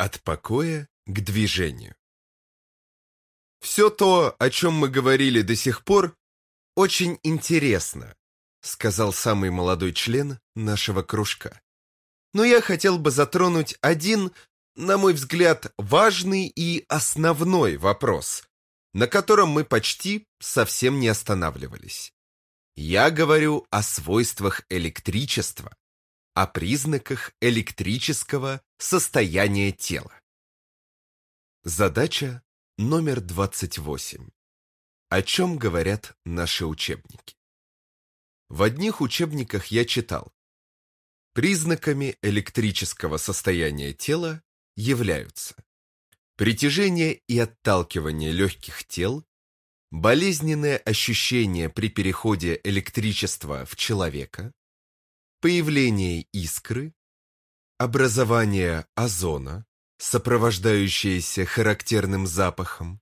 От покоя к движению. Все то, о чем мы говорили до сих пор, очень интересно, сказал самый молодой член нашего кружка. Но я хотел бы затронуть один, на мой взгляд, важный и основной вопрос, на котором мы почти совсем не останавливались. Я говорю о свойствах электричества, о признаках электрического состояния тела. Задача номер 28. О чем говорят наши учебники? В одних учебниках я читал. Признаками электрического состояния тела являются притяжение и отталкивание легких тел, болезненное ощущение при переходе электричества в человека, появление искры, образование озона, сопровождающееся характерным запахом,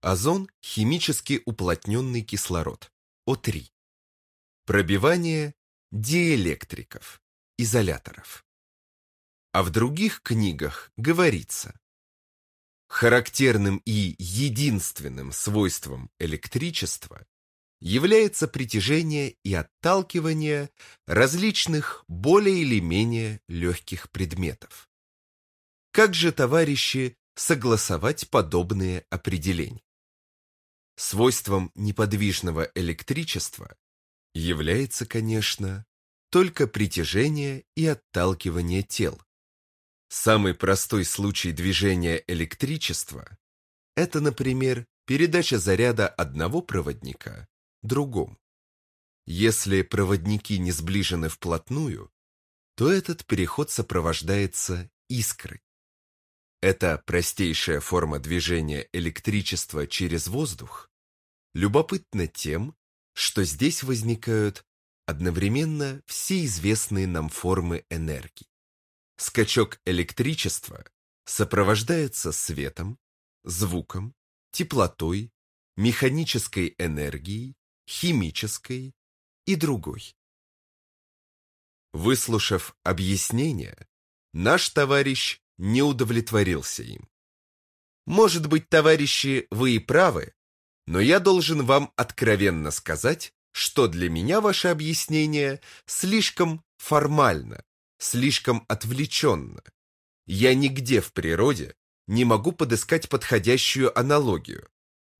озон – химически уплотненный кислород, О3, пробивание диэлектриков, изоляторов. А в других книгах говорится, характерным и единственным свойством электричества является притяжение и отталкивание различных более или менее легких предметов. Как же, товарищи, согласовать подобные определения? Свойством неподвижного электричества является, конечно, только притяжение и отталкивание тел. Самый простой случай движения электричества – это, например, передача заряда одного проводника другом. Если проводники не сближены вплотную, то этот переход сопровождается искрой. Эта простейшая форма движения электричества через воздух любопытна тем, что здесь возникают одновременно все известные нам формы энергии. Скачок электричества сопровождается светом, звуком, теплотой, механической энергией, химической и другой. Выслушав объяснение, наш товарищ не удовлетворился им. Может быть, товарищи, вы и правы, но я должен вам откровенно сказать, что для меня ваше объяснение слишком формально, слишком отвлеченно. Я нигде в природе не могу подыскать подходящую аналогию.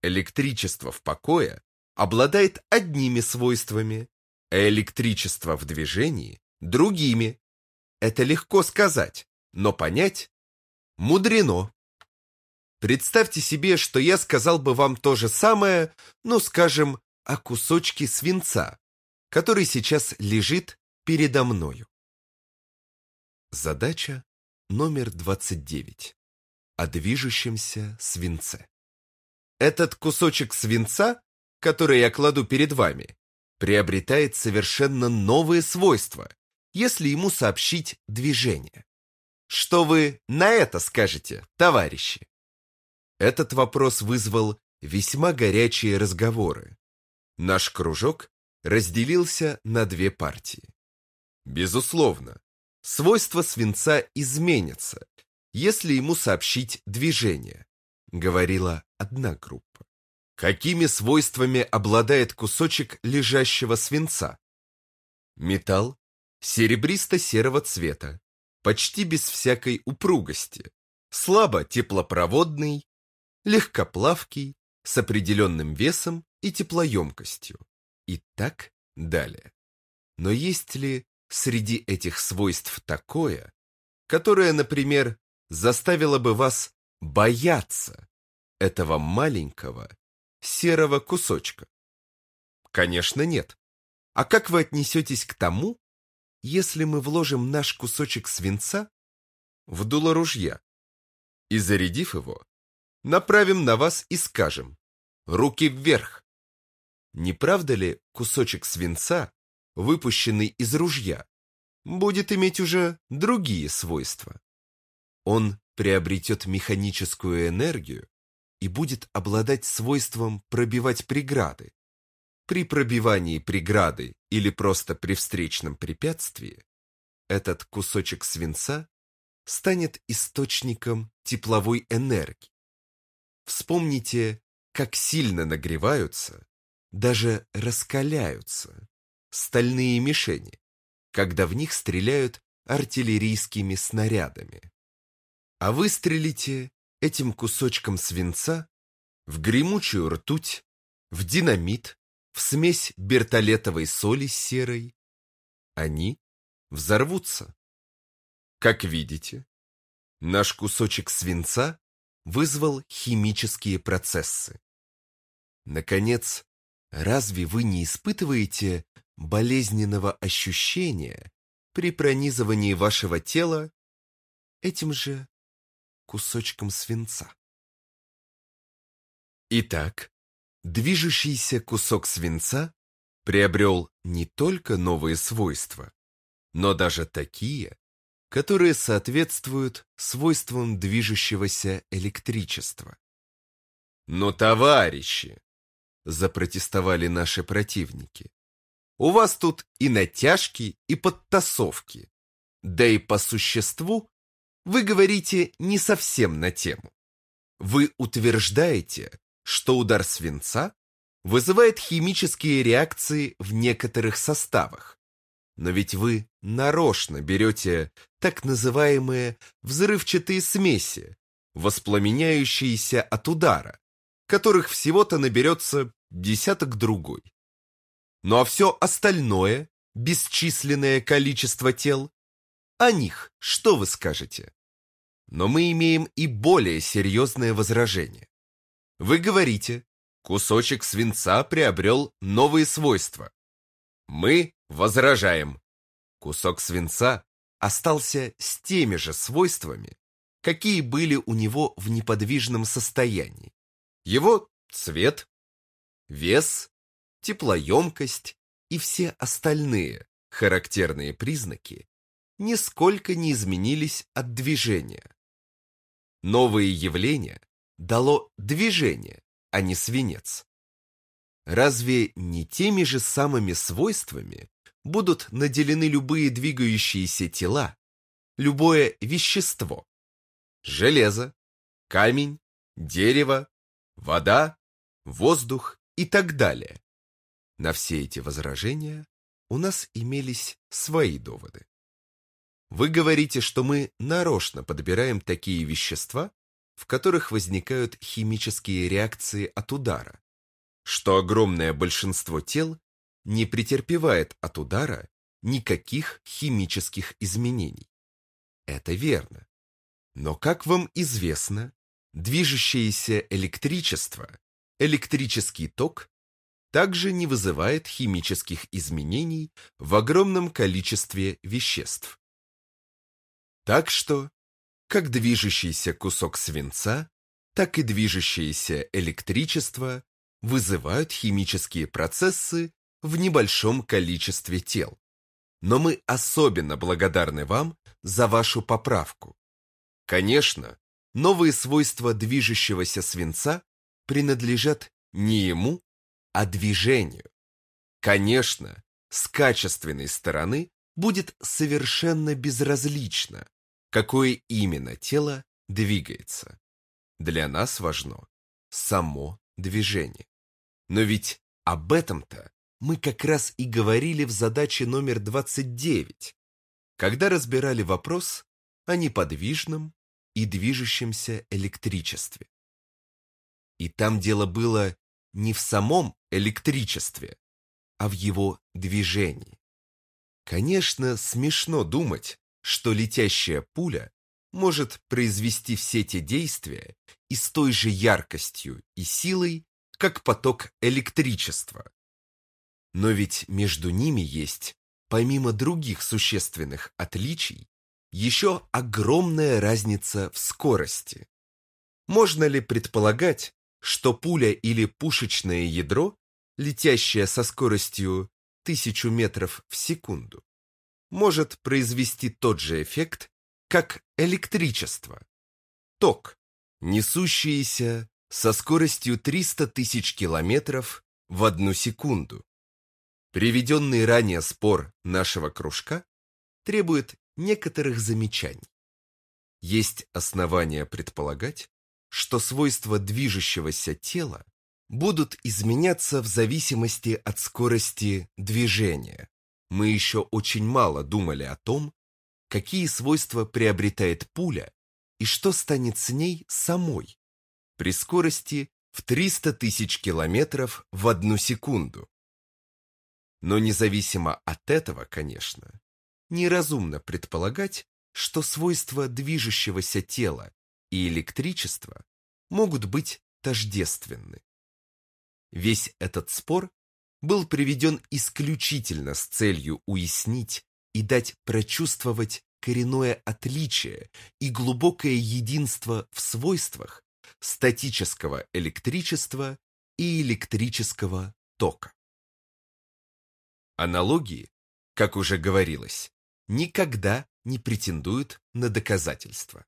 Электричество в покое обладает одними свойствами, а электричество в движении – другими. Это легко сказать, но понять – мудрено. Представьте себе, что я сказал бы вам то же самое, ну, скажем, о кусочке свинца, который сейчас лежит передо мною. Задача номер 29. О движущемся свинце. Этот кусочек свинца который я кладу перед вами, приобретает совершенно новые свойства, если ему сообщить движение. Что вы на это скажете, товарищи? Этот вопрос вызвал весьма горячие разговоры. Наш кружок разделился на две партии. Безусловно, свойства свинца изменятся, если ему сообщить движение, говорила одна группа. Какими свойствами обладает кусочек лежащего свинца? Металл серебристо-серого цвета, почти без всякой упругости, слабо теплопроводный, легкоплавкий, с определенным весом и теплоемкостью, и так далее. Но есть ли среди этих свойств такое, которое, например, заставило бы вас бояться этого маленького серого кусочка? Конечно, нет. А как вы отнесетесь к тому, если мы вложим наш кусочек свинца в дуло ружья и, зарядив его, направим на вас и скажем «Руки вверх!» Не правда ли кусочек свинца, выпущенный из ружья, будет иметь уже другие свойства? Он приобретет механическую энергию, и будет обладать свойством пробивать преграды. При пробивании преграды или просто при встречном препятствии этот кусочек свинца станет источником тепловой энергии. Вспомните, как сильно нагреваются, даже раскаляются стальные мишени, когда в них стреляют артиллерийскими снарядами. А выстрелите этим кусочком свинца в гремучую ртуть, в динамит, в смесь бертолетовой соли с серой. Они взорвутся. Как видите, наш кусочек свинца вызвал химические процессы. Наконец, разве вы не испытываете болезненного ощущения при пронизывании вашего тела этим же кусочком свинца? Итак, движущийся кусок свинца приобрел не только новые свойства, но даже такие, которые соответствуют свойствам движущегося электричества. Но, товарищи, запротестовали наши противники, у вас тут и натяжки, и подтасовки. Да и по существу вы говорите не совсем на тему. Вы утверждаете, что удар свинца вызывает химические реакции в некоторых составах. Но ведь вы нарочно берете так называемые взрывчатые смеси, воспламеняющиеся от удара, которых всего-то наберется десяток другой. Ну а все остальное, бесчисленное количество тел, о них что вы скажете? Но мы имеем и более серьезное возражение. Вы говорите, кусочек свинца приобрел новые свойства. Мы возражаем. Кусок свинца остался с теми же свойствами, какие были у него в неподвижном состоянии. Его цвет, вес, теплоемкость и все остальные характерные признаки нисколько не изменились от движения. Новое явление дало движение, а не свинец. Разве не теми же самыми свойствами будут наделены любые двигающиеся тела, любое вещество? Железо, камень, дерево, вода, воздух и так далее. На все эти возражения у нас имелись свои доводы. Вы говорите, что мы нарочно подбираем такие вещества, в которых возникают химические реакции от удара, что огромное большинство тел не претерпевает от удара никаких химических изменений. Это верно. Но, как вам известно, движущееся электричество, электрический ток также не вызывает химических изменений в огромном количестве веществ. Так что как движущийся кусок свинца, так и движущееся электричество вызывают химические процессы в небольшом количестве тел. Но мы особенно благодарны вам за вашу поправку. Конечно, новые свойства движущегося свинца принадлежат не ему, а движению. Конечно, с качественной стороны будет совершенно безразлично, какое именно тело двигается. Для нас важно само движение. Но ведь об этом-то мы как раз и говорили в задаче номер 29, когда разбирали вопрос о неподвижном и движущемся электричестве. И там дело было не в самом электричестве, а в его движении. Конечно, смешно думать, что летящая пуля может произвести все те действия и с той же яркостью и силой, как поток электричества. Но ведь между ними есть, помимо других существенных отличий, еще огромная разница в скорости. Можно ли предполагать, что пуля или пушечное ядро, летящее со скоростью тысячу метров в секунду, может произвести тот же эффект, как электричество. Ток, несущийся со скоростью 300 тысяч километров в одну секунду. Приведенный ранее спор нашего кружка требует некоторых замечаний. Есть основания предполагать, что свойства движущегося тела будут изменяться в зависимости от скорости движения. Мы еще очень мало думали о том, какие свойства приобретает пуля и что станет с ней самой при скорости в 300 тысяч километров в одну секунду. Но независимо от этого, конечно, неразумно предполагать, что свойства движущегося тела и электричества могут быть тождественны. Весь этот спор был приведен исключительно с целью уяснить и дать прочувствовать коренное отличие и глубокое единство в свойствах статического электричества и электрического тока. Аналогии, как уже говорилось, никогда не претендуют на доказательства.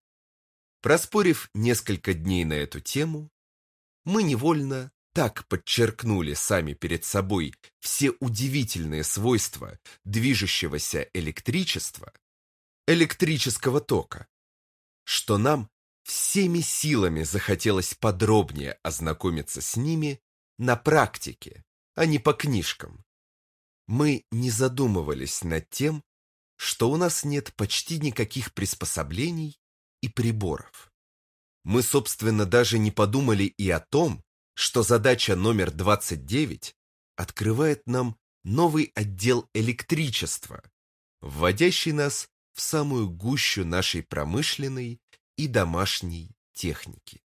Проспорив несколько дней на эту тему, мы невольно так подчеркнули сами перед собой все удивительные свойства движущегося электричества, электрического тока, что нам всеми силами захотелось подробнее ознакомиться с ними на практике, а не по книжкам. Мы не задумывались над тем, что у нас нет почти никаких приспособлений и приборов. Мы, собственно, даже не подумали и о том, что задача номер 29 открывает нам новый отдел электричества, вводящий нас в самую гущу нашей промышленной и домашней техники.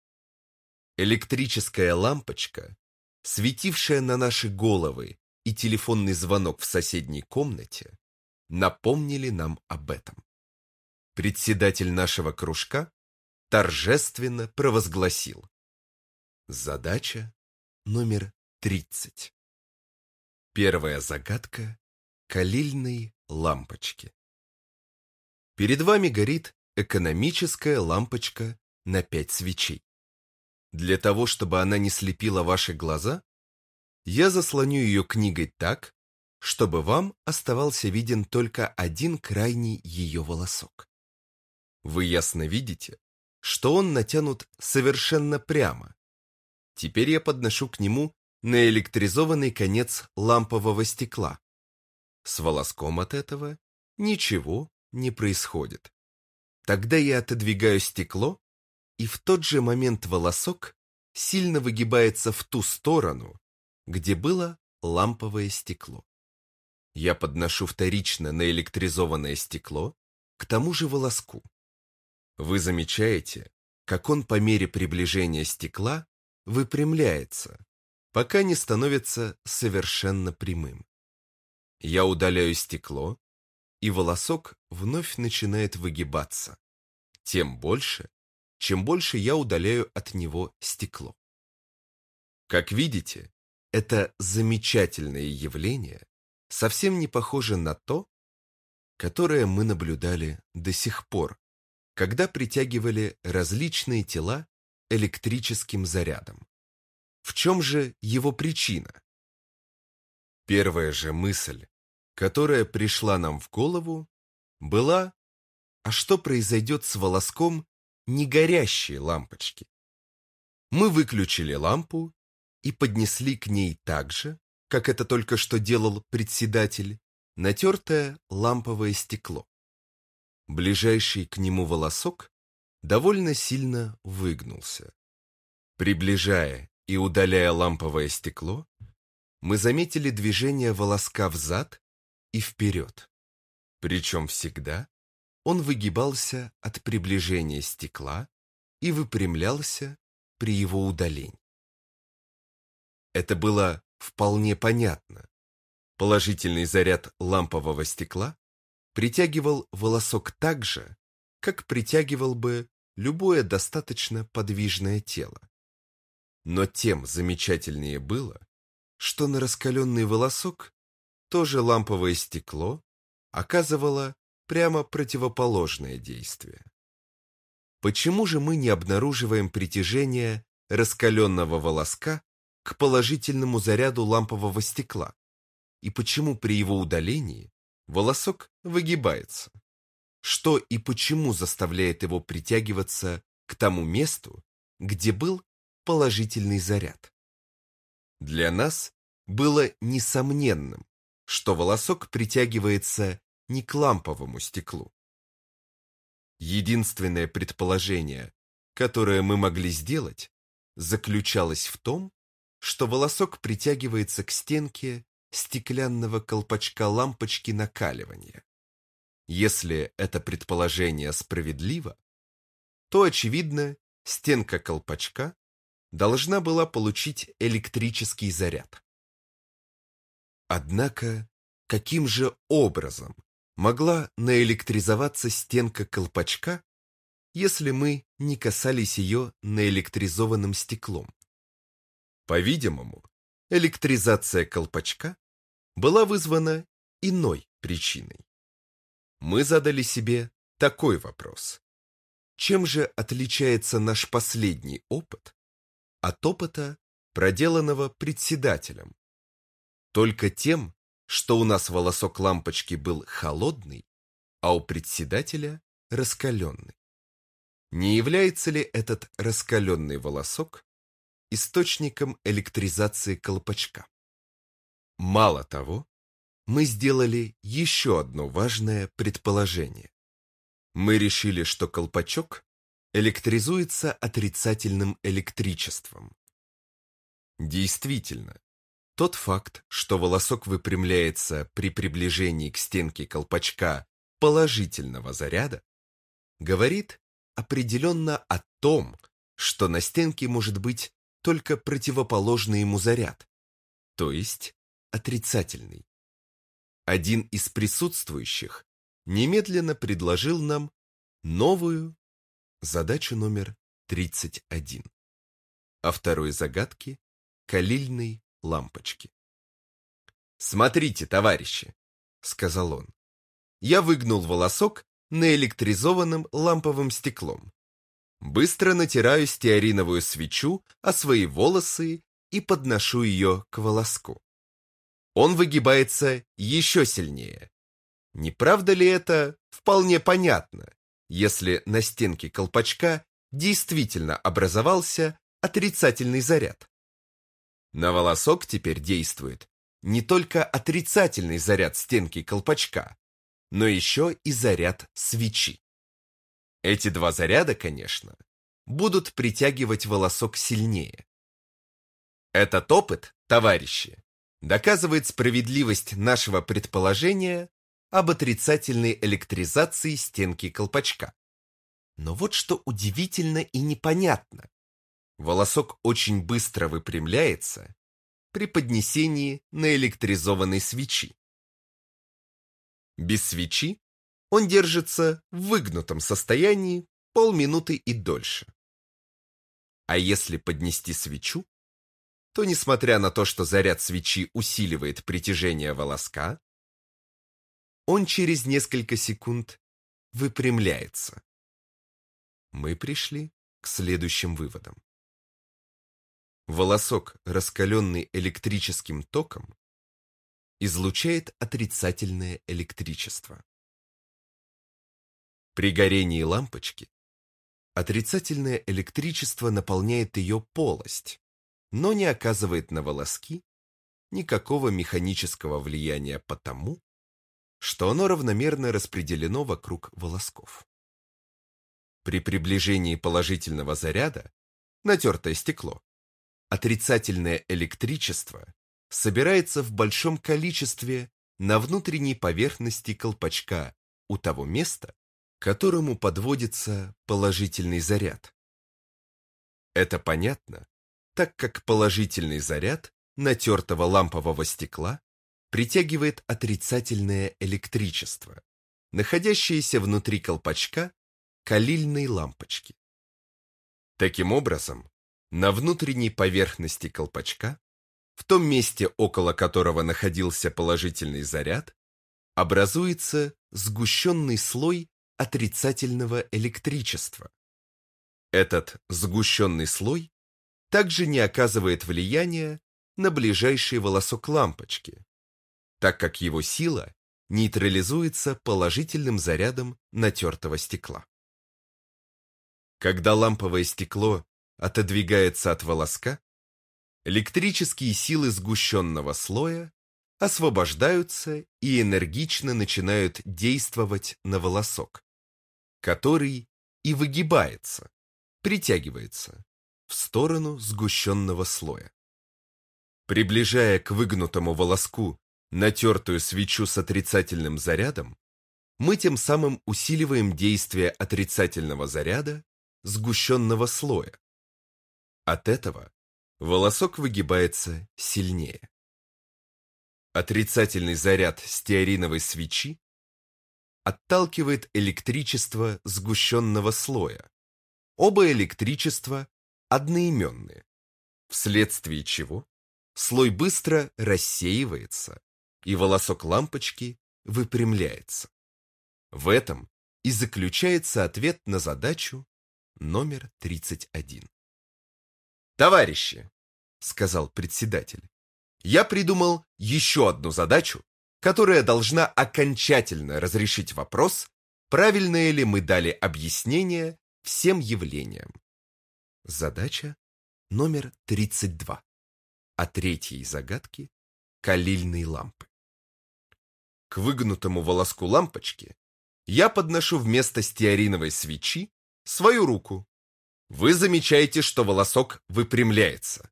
Электрическая лампочка, светившая на наши головы и телефонный звонок в соседней комнате, напомнили нам об этом. Председатель нашего кружка торжественно провозгласил Задача номер 30. Первая загадка калильной лампочки. Перед вами горит экономическая лампочка на 5 свечей. Для того, чтобы она не слепила ваши глаза, я заслоню ее книгой так, чтобы вам оставался виден только один крайний ее волосок. Вы ясно видите, что он натянут совершенно прямо, Теперь я подношу к нему наэлектризованный конец лампового стекла. С волоском от этого ничего не происходит. Тогда я отодвигаю стекло, и в тот же момент волосок сильно выгибается в ту сторону, где было ламповое стекло. Я подношу вторично наэлектризованное стекло к тому же волоску. Вы замечаете, как он по мере приближения стекла выпрямляется, пока не становится совершенно прямым. Я удаляю стекло, и волосок вновь начинает выгибаться. Тем больше, чем больше я удаляю от него стекло. Как видите, это замечательное явление совсем не похоже на то, которое мы наблюдали до сих пор, когда притягивали различные тела электрическим зарядом. В чем же его причина? Первая же мысль, которая пришла нам в голову, была, а что произойдет с волоском негорящей лампочки? Мы выключили лампу и поднесли к ней так же, как это только что делал председатель, натертое ламповое стекло. Ближайший к нему волосок довольно сильно выгнулся. Приближая и удаляя ламповое стекло, мы заметили движение волоска взад и вперед. Причем всегда он выгибался от приближения стекла и выпрямлялся при его удалении. Это было вполне понятно. Положительный заряд лампового стекла притягивал волосок так же, как притягивал бы любое достаточно подвижное тело. Но тем замечательнее было, что на раскаленный волосок тоже ламповое стекло оказывало прямо противоположное действие. Почему же мы не обнаруживаем притяжение раскаленного волоска к положительному заряду лампового стекла? И почему при его удалении волосок выгибается? Что и почему заставляет его притягиваться к тому месту, где был положительный заряд. Для нас было несомненным, что волосок притягивается не к ламповому стеклу. Единственное предположение, которое мы могли сделать, заключалось в том, что волосок притягивается к стенке стеклянного колпачка лампочки накаливания. Если это предположение справедливо, то, очевидно, стенка колпачка должна была получить электрический заряд. Однако, каким же образом могла наэлектризоваться стенка колпачка, если мы не касались ее наэлектризованным стеклом? По-видимому, электризация колпачка была вызвана иной причиной. Мы задали себе такой вопрос. Чем же отличается наш последний опыт от опыта, проделанного председателем? Только тем, что у нас волосок лампочки был холодный, а у председателя раскаленный. Не является ли этот раскаленный волосок источником электризации колпачка? Мало того, мы сделали еще одно важное предположение. Мы решили, что колпачок электризуется отрицательным электричеством. Действительно, тот факт, что волосок выпрямляется при приближении к стенке колпачка положительного заряда, говорит определенно о том, что на стенке может быть только противоположный ему заряд, то есть отрицательный. Один из присутствующих немедленно предложил нам новую задачу номер 31 о второй загадке калильной лампочки. «Смотрите, товарищи», — сказал он, — «я выгнул волосок наэлектризованным ламповым стеклом. Быстро натираю стеариновую свечу о свои волосы и подношу ее к волоску. Он выгибается еще сильнее, не правда ли это вполне понятно, если на стенке колпачка действительно образовался отрицательный заряд? На волосок теперь действует не только отрицательный заряд стенки колпачка, но еще и заряд свечи. Эти два заряда, конечно, будут притягивать волосок сильнее. Этот опыт, товарищи, доказывает справедливость нашего предположения об отрицательной электризации стенки колпачка. Но вот что удивительно и непонятно. Волосок очень быстро выпрямляется при поднесении наэлектризованной свечи. Без свечи он держится в выгнутом состоянии полминуты и дольше. А если поднести свечу, то, несмотря на то, что заряд свечи усиливает притяжение волоска, он через несколько секунд выпрямляется. Мы пришли к следующим выводам. Волосок, раскаленный электрическим током, излучает отрицательное электричество. При горении лампочки отрицательное электричество наполняет ее полость, но не оказывает на волоски никакого механического влияния потому, что оно равномерно распределено вокруг волосков. При приближении положительного заряда, натертое стекло, отрицательное электричество собирается в большом количестве на внутренней поверхности колпачка у того места, к которому подводится положительный заряд. Это понятно, так как положительный заряд натертого лампового стекла притягивает отрицательное электричество, находящееся внутри колпачка калильной лампочки. Таким образом, на внутренней поверхности колпачка, в том месте, около которого находился положительный заряд, образуется сгущенный слой отрицательного электричества. Этот сгущенный слой также не оказывает влияния на ближайший волосок лампочки, так как его сила нейтрализуется положительным зарядом натертого стекла. Когда ламповое стекло отодвигается от волоска, электрические силы сгущенного слоя освобождаются и энергично начинают действовать на волосок, который и выгибается, притягивается в сторону сгущенного слоя. Приближая к выгнутому волоску натертую свечу с отрицательным зарядом, мы тем самым усиливаем действие отрицательного заряда сгущенного слоя. От этого волосок выгибается сильнее. Отрицательный заряд стеариновой свечи отталкивает электричество сгущенного слоя. Оба электричества одноименные, вследствие чего слой быстро рассеивается, и волосок лампочки выпрямляется. В этом и заключается ответ на задачу номер 31. «Товарищи», — сказал председатель, — «я придумал еще одну задачу, которая должна окончательно разрешить вопрос, правильное ли мы дали объяснение всем явлениям. Задача номер 32. О третьей загадке калильной лампы. К выгнутому волоску лампочки я подношу вместо стеариновой свечи свою руку. Вы замечаете, что волосок выпрямляется.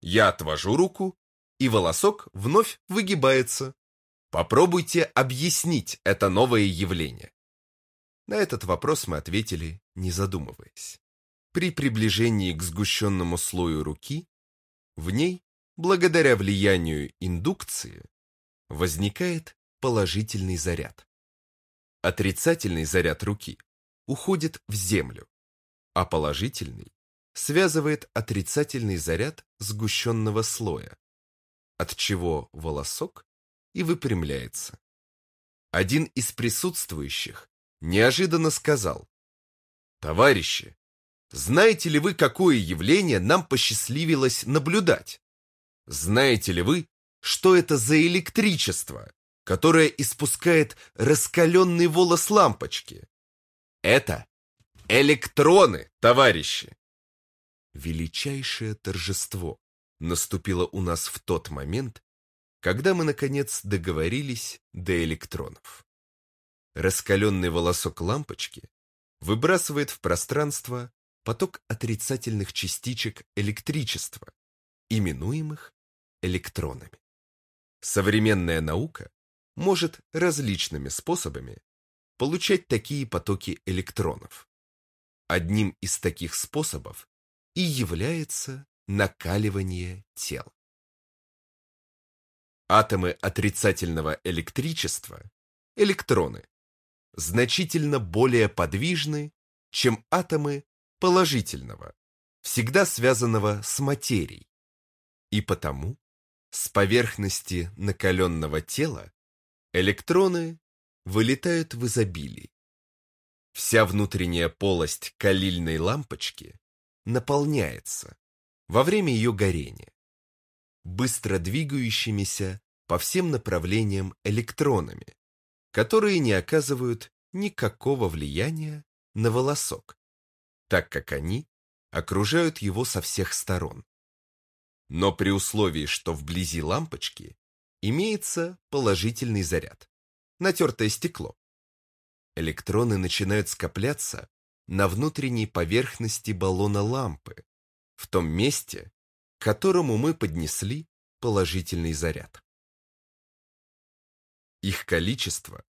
Я отвожу руку, и волосок вновь выгибается. Попробуйте объяснить это новое явление. На этот вопрос мы ответили, не задумываясь. При приближении к сгущенному слою руки, в ней, благодаря влиянию индукции, возникает положительный заряд. Отрицательный заряд руки уходит в землю, а положительный связывает отрицательный заряд сгущенного слоя, от чего волосок и выпрямляется. Один из присутствующих неожиданно сказал, «Товарищи, знаете ли вы, какое явление нам посчастливилось наблюдать? Знаете ли вы, что это за электричество, которое испускает раскаленный волос лампочки? Это электроны, товарищи. Величайшее торжество наступило у нас в тот момент, когда мы, наконец, договорились до электронов. Раскаленный волосок лампочки выбрасывает в пространство поток отрицательных частичек электричества, именуемых электронами. Современная наука может различными способами получать такие потоки электронов. Одним из таких способов и является накаливание тел. Атомы отрицательного электричества, электроны, значительно более подвижны, чем атомы положительного, всегда связанного с материей. И потому с поверхности накаленного тела электроны вылетают в изобилии. Вся внутренняя полость калильной лампочки наполняется во время ее горения быстро двигающимися по всем направлениям электронами, которые не оказывают никакого влияния на волосок, так как они окружают его со всех сторон. Но при условии, что вблизи лампочки имеется положительный заряд натертое стекло. Электроны начинают скопляться на внутренней поверхности баллона лампы, в том месте, к которому мы поднесли положительный заряд. Их количество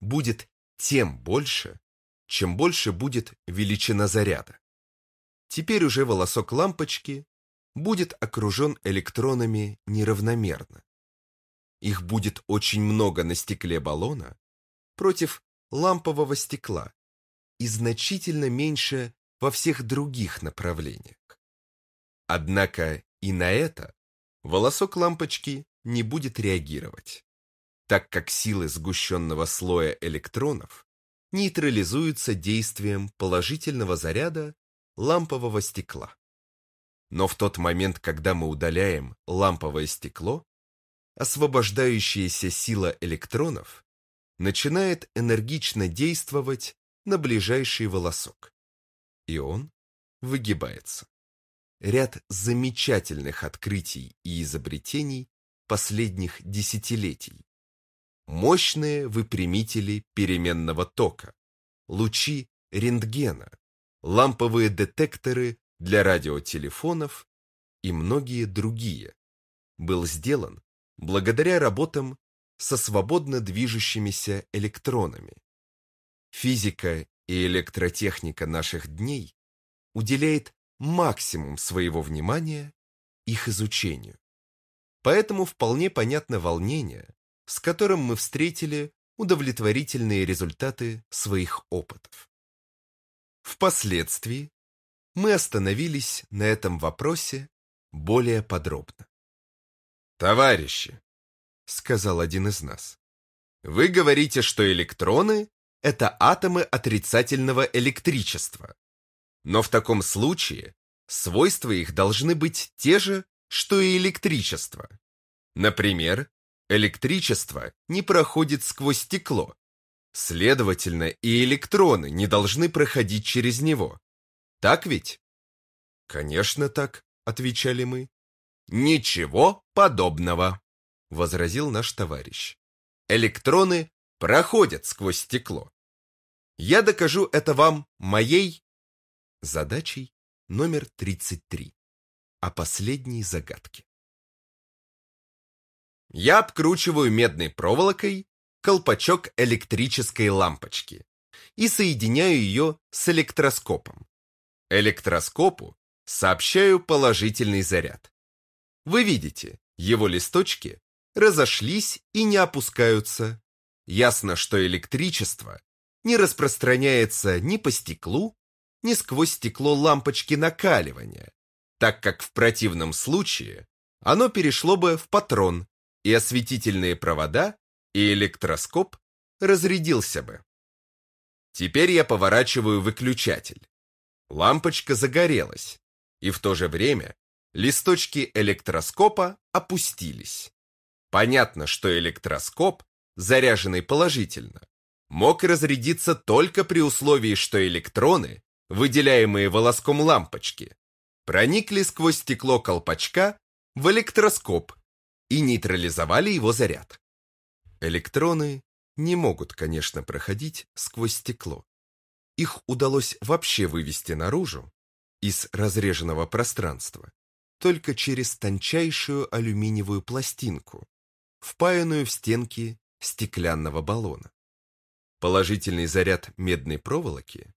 будет тем больше, чем больше будет величина заряда. Теперь уже волосок лампочки будет окружен электронами неравномерно их будет очень много на стекле баллона против лампового стекла и значительно меньше во всех других направлениях. Однако и на это волосок лампочки не будет реагировать, так как силы сгущенного слоя электронов нейтрализуются действием положительного заряда лампового стекла. Но в тот момент, когда мы удаляем ламповое стекло, освобождающаяся сила электронов начинает энергично действовать на ближайший волосок. И он выгибается. Ряд замечательных открытий и изобретений последних десятилетий. Мощные выпрямители переменного тока, лучи рентгена, ламповые детекторы для радиотелефонов и многие другие был сделан благодаря работам со свободно движущимися электронами. Физика и электротехника наших дней уделяет максимум своего внимания их изучению. Поэтому вполне понятно волнение, с которым мы встретили удовлетворительные результаты своих опытов. Впоследствии мы остановились на этом вопросе более подробно. «Товарищи», — сказал один из нас, — «вы говорите, что электроны — это атомы отрицательного электричества. Но в таком случае свойства их должны быть те же, что и электричество. Например, электричество не проходит сквозь стекло. Следовательно, и электроны не должны проходить через него. Так ведь? Конечно так, отвечали мы. Ничего подобного, возразил наш товарищ. Электроны проходят сквозь стекло. Я докажу это вам моей задачей номер 33 о последней загадке. Я обкручиваю медной проволокой колпачок электрической лампочки и соединяю ее с электроскопом. Электроскопу сообщаю положительный заряд. Вы видите, его листочки разошлись и не опускаются. Ясно, что электричество не распространяется ни по стеклу, ни сквозь стекло лампочки накаливания, так как в противном случае оно перешло бы в патрон, и осветительные провода, и электроскоп разрядился бы. Теперь я поворачиваю выключатель. Лампочка загорелась, и в то же время листочки электроскопа опустились. Понятно, что электроскоп, заряженный положительно, мог разрядиться только при условии, что электроны, выделяемые волоском лампочки, проникли сквозь стекло колпачка в электроскоп и нейтрализовали его заряд. Электроны не могут, конечно, проходить сквозь стекло. Их удалось вообще вывести наружу из разреженного пространства только через тончайшую алюминиевую пластинку, впаянную в стенки стеклянного баллона. Положительный заряд медной проволоки,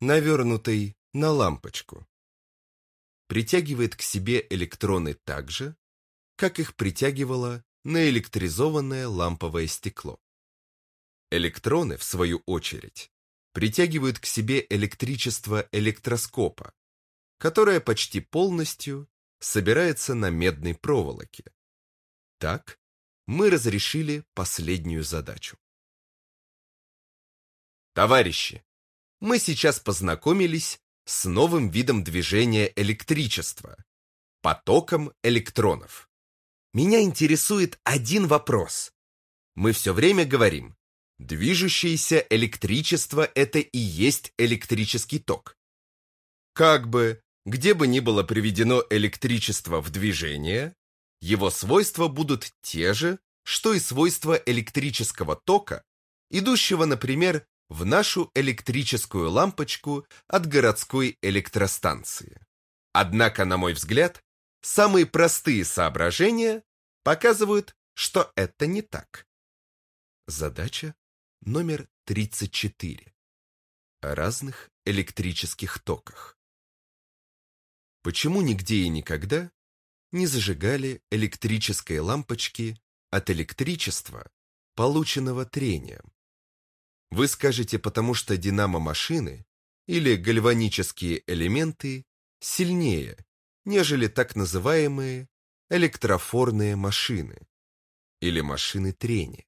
навернутый на лампочку, притягивает к себе электроны так же, как их притягивало наэлектризованное ламповое стекло. Электроны, в свою очередь, притягивают к себе электричество электроскопа, которое почти полностью собирается на медной проволоке. Так мы разрешили последнюю задачу. Товарищи, мы сейчас познакомились с новым видом движения электричества – потоком электронов. Меня интересует один вопрос. Мы все время говорим, движущееся электричество – это и есть электрический ток. Как бы где бы ни было приведено электричество в движение, его свойства будут те же, что и свойства электрического тока, идущего, например, в нашу электрическую лампочку от городской электростанции. Однако, на мой взгляд, самые простые соображения показывают, что это не так. Задача номер 34. О разных электрических токах. Почему нигде и никогда не зажигали электрические лампочки от электричества, полученного трением? Вы скажете, потому что динамо-машины или гальванические элементы сильнее, нежели так называемые электрофорные машины или машины трения.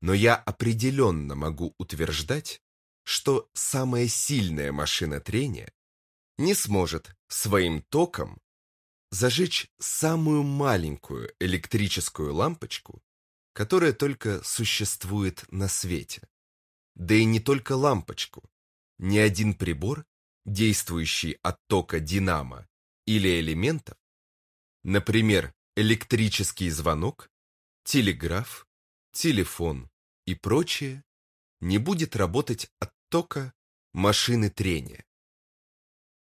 Но я определенно могу утверждать, что самая сильная машина трения не сможет своим током зажечь самую маленькую электрическую лампочку которое только существует на свете. Да и не только лампочку. Ни один прибор, действующий от тока динамо или элементов, например, электрический звонок, телеграф, телефон и прочее, не будет работать от тока машины трения.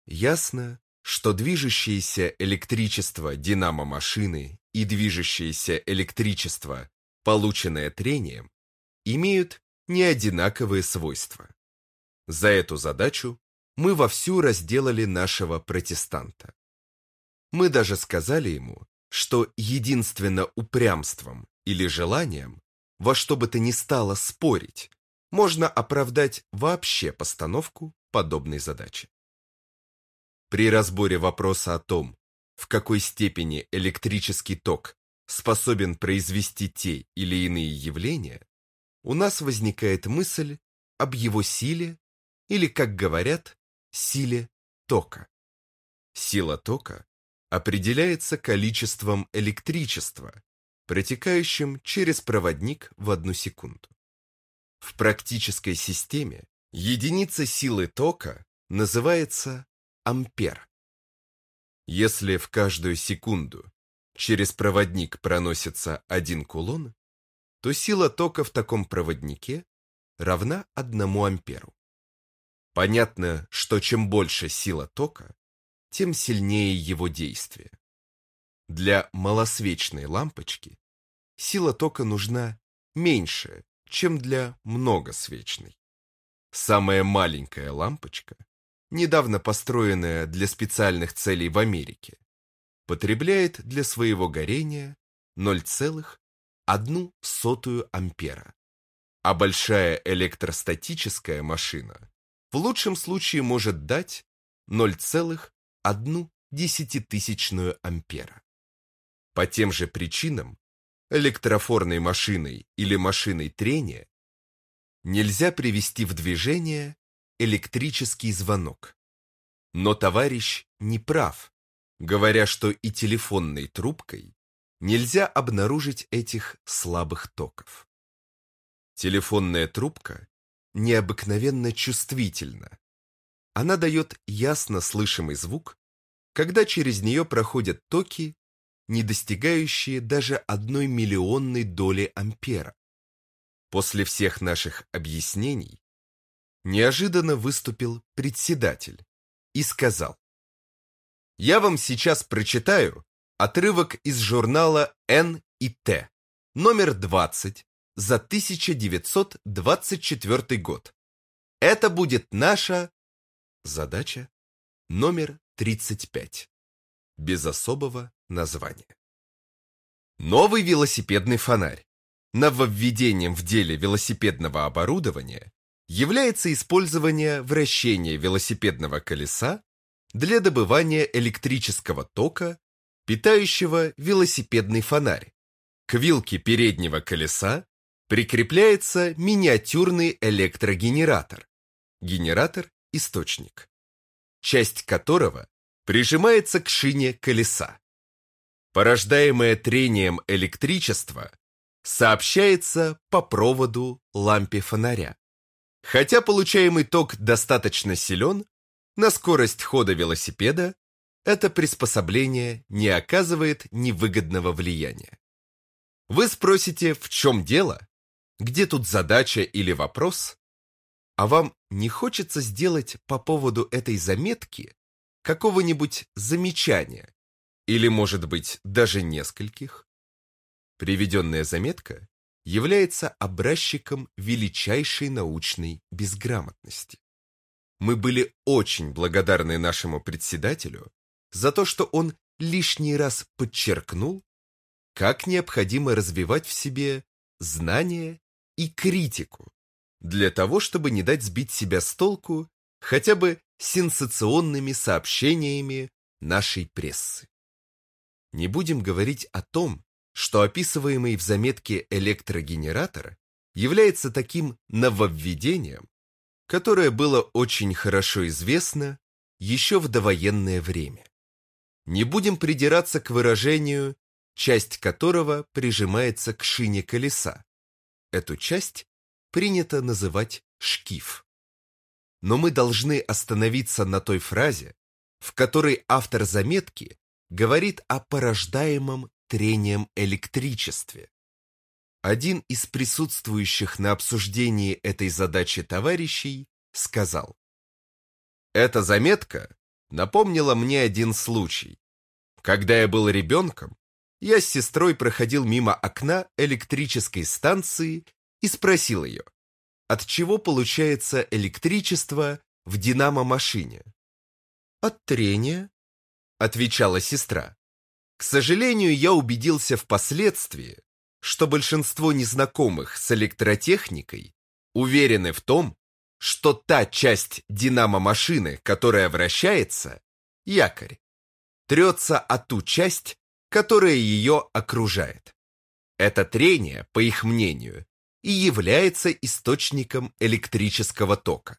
Ясно, что движущееся электричество динамо-машины и движущееся электричество, полученное трением, имеют неодинаковые свойства. За эту задачу мы вовсю разделали нашего протестанта. Мы даже сказали ему, что единственно упрямством или желанием во что бы то ни стало спорить можно оправдать вообще постановку подобной задачи. При разборе вопроса о том, в какой степени электрический ток способен произвести те или иные явления, у нас возникает мысль об его силе или, как говорят, силе тока. Сила тока определяется количеством электричества, протекающим через проводник в одну секунду. В практической системе единица силы тока называется ампер. Если в каждую секунду через проводник проносится один кулон, то сила тока в таком проводнике равна одному амперу. Понятно, что чем больше сила тока, тем сильнее его действие. Для малосвечной лампочки сила тока нужна меньше, чем для многосвечной. Самая маленькая лампочка недавно построенная для специальных целей в Америке, потребляет для своего горения 0,1 ампера. А большая электростатическая машина в лучшем случае может дать 0,1 десятитысячную ампера. По тем же причинам электрофорной машиной или машиной трения нельзя привести в движение электрический звонок. Но товарищ не прав, говоря, что и телефонной трубкой нельзя обнаружить этих слабых токов. Телефонная трубка необыкновенно чувствительна. Она дает ясно слышимый звук, когда через нее проходят токи, не достигающие даже одной миллионной доли ампера. После всех наших объяснений неожиданно выступил председатель и сказал, «Я вам сейчас прочитаю отрывок из журнала «Н и Т», номер 20 за 1924 год. Это будет наша задача номер 35, без особого названия. Новый велосипедный фонарь. Нововведением в деле велосипедного оборудования является использование вращения велосипедного колеса для добывания электрического тока, питающего велосипедный фонарь. К вилке переднего колеса прикрепляется миниатюрный электрогенератор, генератор-источник, часть которого прижимается к шине колеса. Порождаемое трением электричество сообщается по проводу лампе фонаря. Хотя получаемый ток достаточно силен, на скорость хода велосипеда это приспособление не оказывает невыгодного влияния. Вы спросите, в чем дело? Где тут задача или вопрос? А вам не хочется сделать по поводу этой заметки какого-нибудь замечания? Или, может быть, даже нескольких? Приведенная заметка является образчиком величайшей научной безграмотности. Мы были очень благодарны нашему председателю за то, что он лишний раз подчеркнул, как необходимо развивать в себе знания и критику для того, чтобы не дать сбить себя с толку хотя бы сенсационными сообщениями нашей прессы. Не будем говорить о том, что описываемый в заметке электрогенератор является таким нововведением, которое было очень хорошо известно еще в довоенное время. Не будем придираться к выражению часть которого прижимается к шине колеса. Эту часть принято называть шкив. Но мы должны остановиться на той фразе, в которой автор заметки говорит о порождаемом трением электричестве. Один из присутствующих на обсуждении этой задачи товарищей сказал, «Эта заметка напомнила мне один случай. Когда я был ребенком, я с сестрой проходил мимо окна электрической станции и спросил ее, от чего получается электричество в динамо-машине. «От трения», — отвечала сестра. К сожалению, я убедился впоследствии, что большинство незнакомых с электротехникой уверены в том, что та часть динамо-машины, которая вращается, якорь, трется о ту часть, которая ее окружает. Это трение, по их мнению, и является источником электрического тока.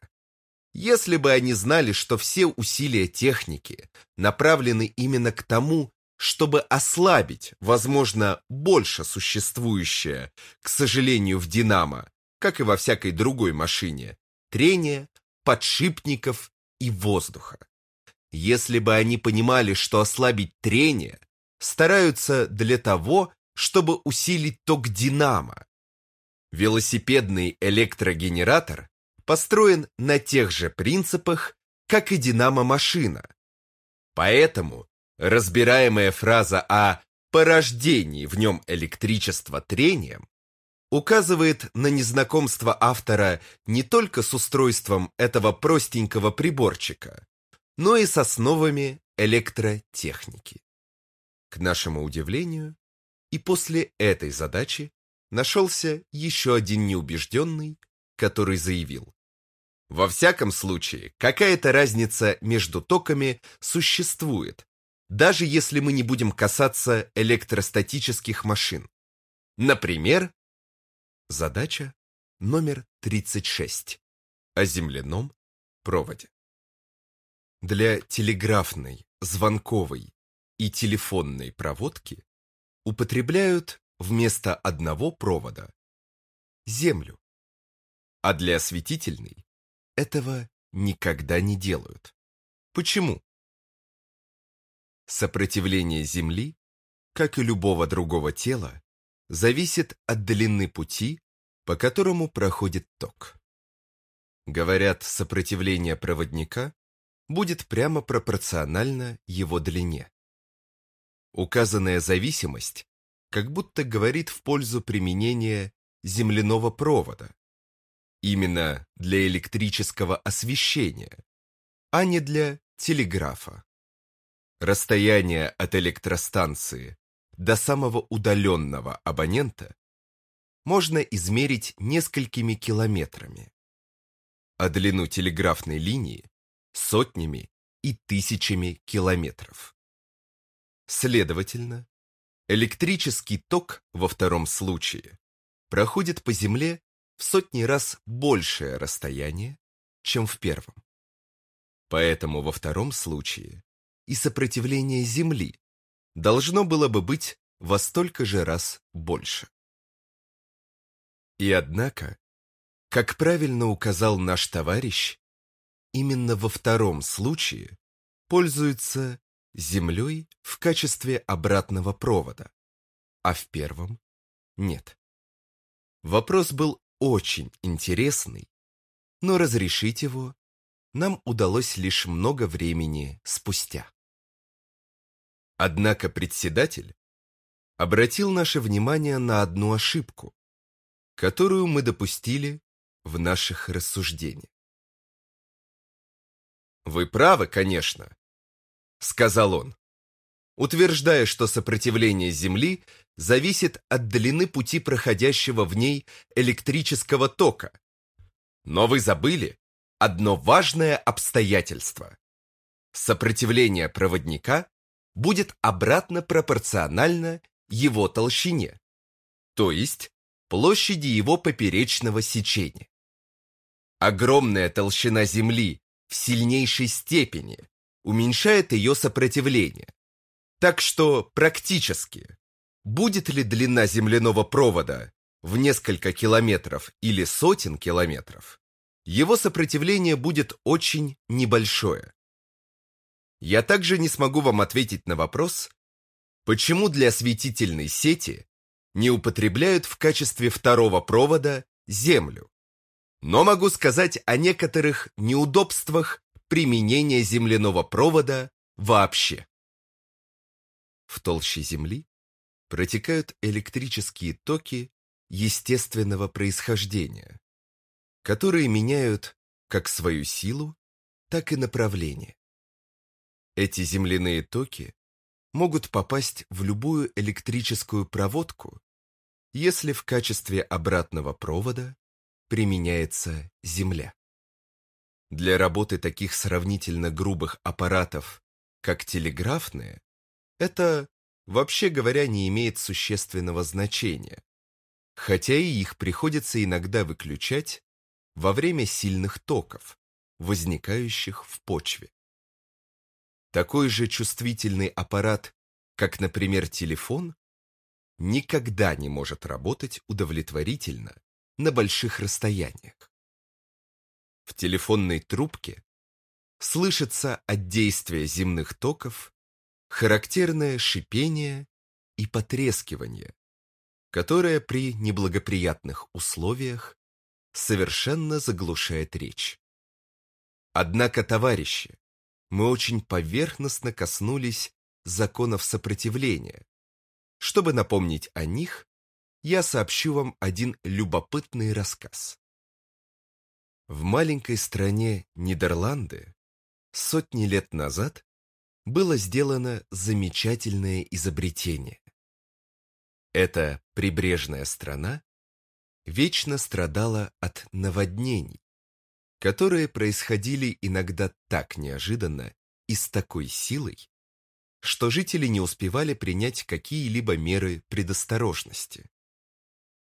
Если бы они знали, что все усилия техники направлены именно к тому, чтобы ослабить, возможно, больше существующее, к сожалению, в «Динамо», как и во всякой другой машине, трение, подшипников и воздуха. Если бы они понимали, что ослабить трение стараются для того, чтобы усилить ток «Динамо», велосипедный электрогенератор построен на тех же принципах, как и динамо-машина. Поэтому разбираемая фраза о порождении в нем электричества трением указывает на незнакомство автора не только с устройством этого простенького приборчика, но и с основами электротехники. К нашему удивлению, и после этой задачи нашелся еще один неубежденный, который заявил. Во всяком случае, какая-то разница между токами существует, даже если мы не будем касаться электростатических машин. Например, задача номер 36 о земляном проводе. Для телеграфной, звонковой и телефонной проводки употребляют вместо одного провода землю, а для осветительной этого никогда не делают. Почему? Сопротивление Земли, как и любого другого тела, зависит от длины пути, по которому проходит ток. Говорят, сопротивление проводника будет прямо пропорционально его длине. Указанная зависимость как будто говорит в пользу применения земляного провода. Именно для электрического освещения, а не для телеграфа. Расстояние от электростанции до самого удаленного абонента можно измерить несколькими километрами, а длину телеграфной линии – сотнями и тысячами километров. Следовательно, электрический ток во втором случае проходит по Земле в сотни раз большее расстояние, чем в первом. Поэтому во втором случае и сопротивление Земли должно было бы быть во столько же раз больше. И однако, как правильно указал наш товарищ, именно во втором случае пользуются Землей в качестве обратного провода, а в первом нет. Вопрос был очень интересный, но разрешить его нам удалось лишь много времени спустя. Однако председатель обратил наше внимание на одну ошибку, которую мы допустили в наших рассуждениях. «Вы правы, конечно», — сказал он, утверждая, что сопротивление Земли зависит от длины пути проходящего в ней электрического тока. Но вы забыли одно важное обстоятельство. Сопротивление проводника будет обратно пропорционально его толщине, то есть площади его поперечного сечения. Огромная толщина Земли в сильнейшей степени уменьшает ее сопротивление, так что практически будет ли длина земляного провода в несколько километров или сотен километров, его сопротивление будет очень небольшое. Я также не смогу вам ответить на вопрос, почему для осветительной сети не употребляют в качестве второго провода землю. Но могу сказать о некоторых неудобствах применения земляного провода вообще. В толще Земли протекают электрические токи естественного происхождения, которые меняют как свою силу, так и направление. Эти земляные токи могут попасть в любую электрическую проводку, если в качестве обратного провода применяется земля. Для работы таких сравнительно грубых аппаратов, как телеграфные, это, вообще говоря, не имеет существенного значения, хотя и их приходится иногда выключать во время сильных токов, возникающих в почве. Такой же чувствительный аппарат, как, например, телефон, никогда не может работать удовлетворительно на больших расстояниях. В телефонной трубке слышится от действия земных токов характерное шипение и потрескивание, которое при неблагоприятных условиях совершенно заглушает речь. Однако, товарищи, мы очень поверхностно коснулись законов сопротивления. Чтобы напомнить о них, я сообщу вам один любопытный рассказ. В маленькой стране Нидерланды сотни лет назад было сделано замечательное изобретение. Эта прибрежная страна вечно страдала от наводнений, которые происходили иногда так неожиданно и с такой силой, что жители не успевали принять какие-либо меры предосторожности.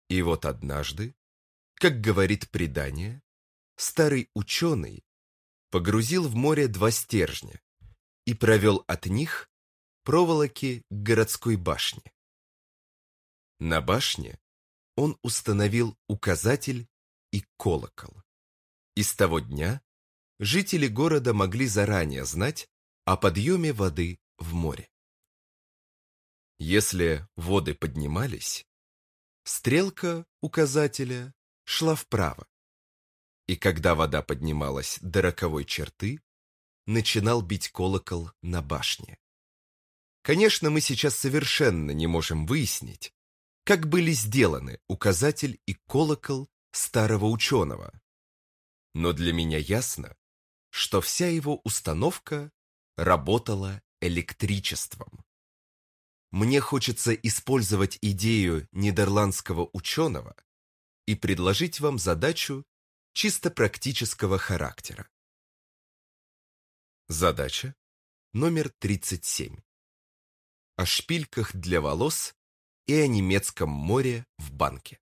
И вот однажды, как говорит предание, старый ученый погрузил в море два стержня и провел от них проволоки к городской башне. На башне он установил указатель и колокол. И с того дня жители города могли заранее знать о подъеме воды в море. Если воды поднимались, стрелка указателя шла вправо, и когда вода поднималась до роковой черты, начинал бить колокол на башне. Конечно, мы сейчас совершенно не можем выяснить, как были сделаны указатель и колокол старого ученого. Но для меня ясно, что вся его установка работала электричеством. Мне хочется использовать идею нидерландского ученого и предложить вам задачу чисто практического характера. Задача номер 37. О шпильках для волос и о немецком море в банке.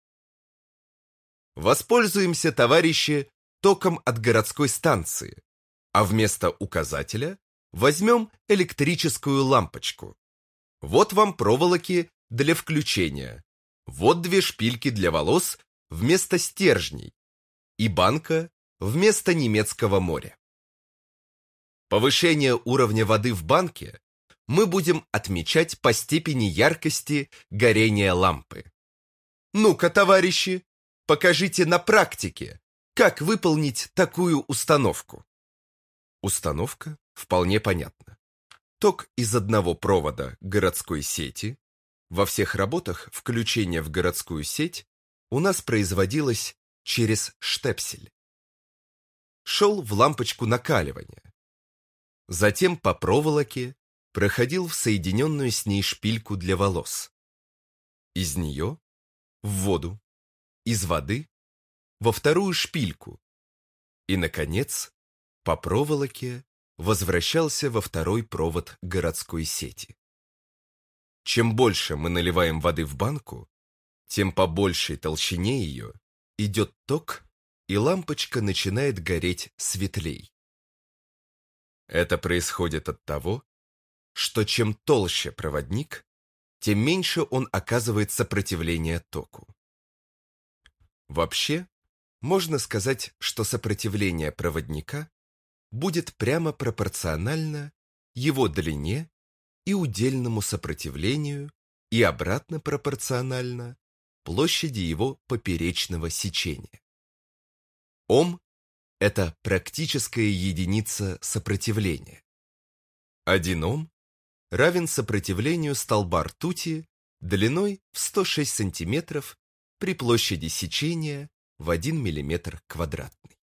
Воспользуемся, товарищи, током от городской станции, а вместо указателя возьмем электрическую лампочку. Вот вам проволоки для включения, вот две шпильки для волос вместо стержней и банка вместо немецкого моря. Повышение уровня воды в банке мы будем отмечать по степени яркости горения лампы. Ну-ка, товарищи, покажите на практике, как выполнить такую установку. Установка вполне понятна. Ток из одного провода городской сети. Во всех работах включение в городскую сеть у нас производилось через штепсель. Шел в лампочку накаливания. Затем по проволоке проходил в соединенную с ней шпильку для волос. Из нее в воду, из воды во вторую шпильку и, наконец, по проволоке возвращался во второй провод городской сети. Чем больше мы наливаем воды в банку, тем по большей толщине ее идет ток, и лампочка начинает гореть светлей. Это происходит от того, что чем толще проводник, тем меньше он оказывает сопротивление току. Вообще, можно сказать, что сопротивление проводника будет прямо пропорционально его длине и удельному сопротивлению и обратно пропорционально площади его поперечного сечения. Ом – это практическая единица сопротивления. Один Ом равен сопротивлению столба ртути длиной в 106 см при площади сечения в 1 мм квадратный.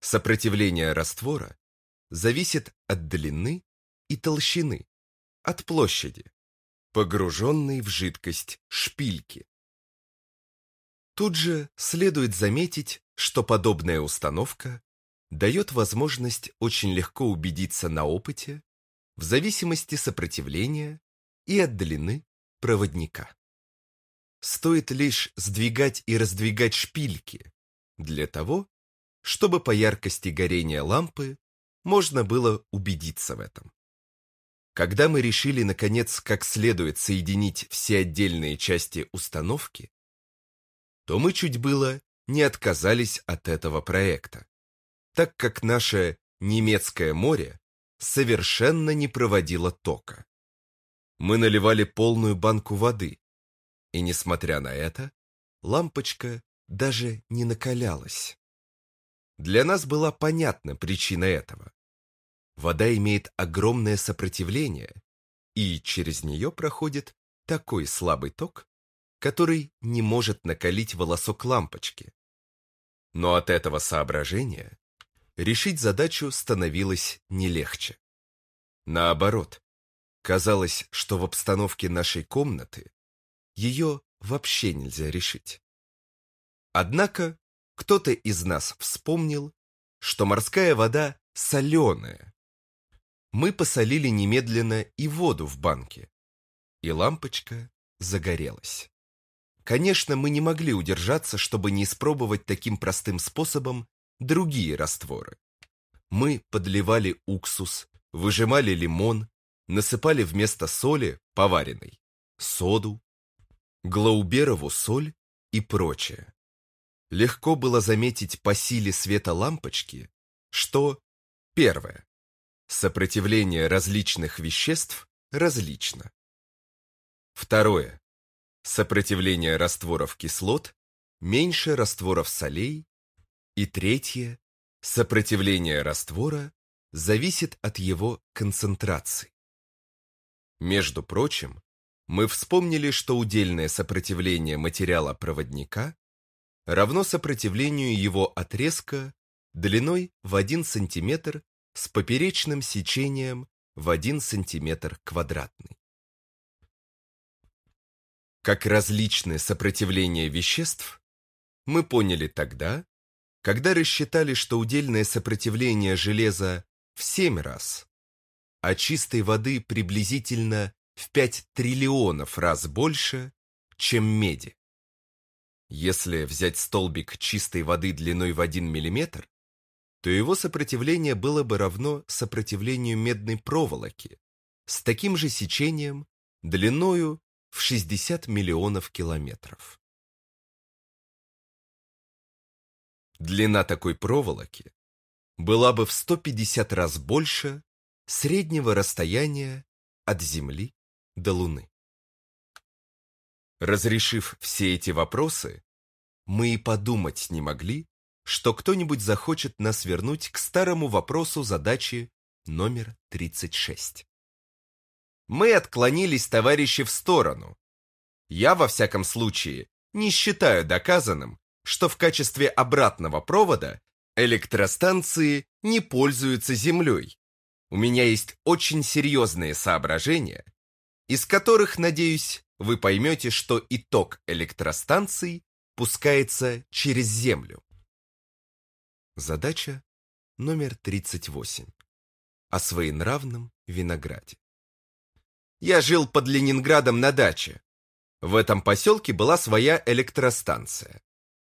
Сопротивление раствора зависит от длины и толщины, от площади, погруженной в жидкость шпильки. Тут же следует заметить, что подобная установка дает возможность очень легко убедиться на опыте в зависимости сопротивления и от длины проводника. Стоит лишь сдвигать и раздвигать шпильки для того, чтобы по яркости горения лампы можно было убедиться в этом. Когда мы решили, наконец, как следует соединить все отдельные части установки, то мы чуть было не отказались от этого проекта, так как наше немецкое море совершенно не проводило тока. Мы наливали полную банку воды, и, несмотря на это, лампочка даже не накалялась. Для нас была понятна причина этого. Вода имеет огромное сопротивление, и через нее проходит такой слабый ток, который не может накалить волосок лампочки. Но от этого соображения решить задачу становилось не легче. Наоборот, казалось, что в обстановке нашей комнаты ее вообще нельзя решить. Однако кто-то из нас вспомнил, что морская вода соленая. Мы посолили немедленно и воду в банке, и лампочка загорелась. Конечно, мы не могли удержаться, чтобы не испробовать таким простым способом другие растворы. Мы подливали уксус, выжимали лимон, насыпали вместо соли, поваренной, соду, глауберову соль и прочее легко было заметить по силе света лампочки, что первое. Сопротивление различных веществ различно. Второе. Сопротивление растворов кислот меньше растворов солей. И третье. Сопротивление раствора зависит от его концентрации. Между прочим, мы вспомнили, что удельное сопротивление материала проводника равно сопротивлению его отрезка длиной в 1 см с поперечным сечением в 1 см квадратный. Как различные сопротивления веществ, мы поняли тогда, когда рассчитали, что удельное сопротивление железа в 7 раз, а чистой воды приблизительно в 5 триллионов раз больше, чем меди. Если взять столбик чистой воды длиной в 1 мм, то его сопротивление было бы равно сопротивлению медной проволоки с таким же сечением длиною в 60 миллионов километров. Длина такой проволоки была бы в 150 раз больше среднего расстояния от Земли до Луны. Разрешив все эти вопросы, мы и подумать не могли, что кто-нибудь захочет нас вернуть к старому вопросу задачи номер 36. Мы отклонились, товарищи, в сторону. Я, во всяком случае, не считаю доказанным, что в качестве обратного провода электростанции не пользуются Землей. У меня есть очень серьезные соображения, из которых, надеюсь, вы поймете, что итог электростанций пускается через землю. Задача номер 38. О своенравном винограде. Я жил под Ленинградом на даче. В этом поселке была своя электростанция.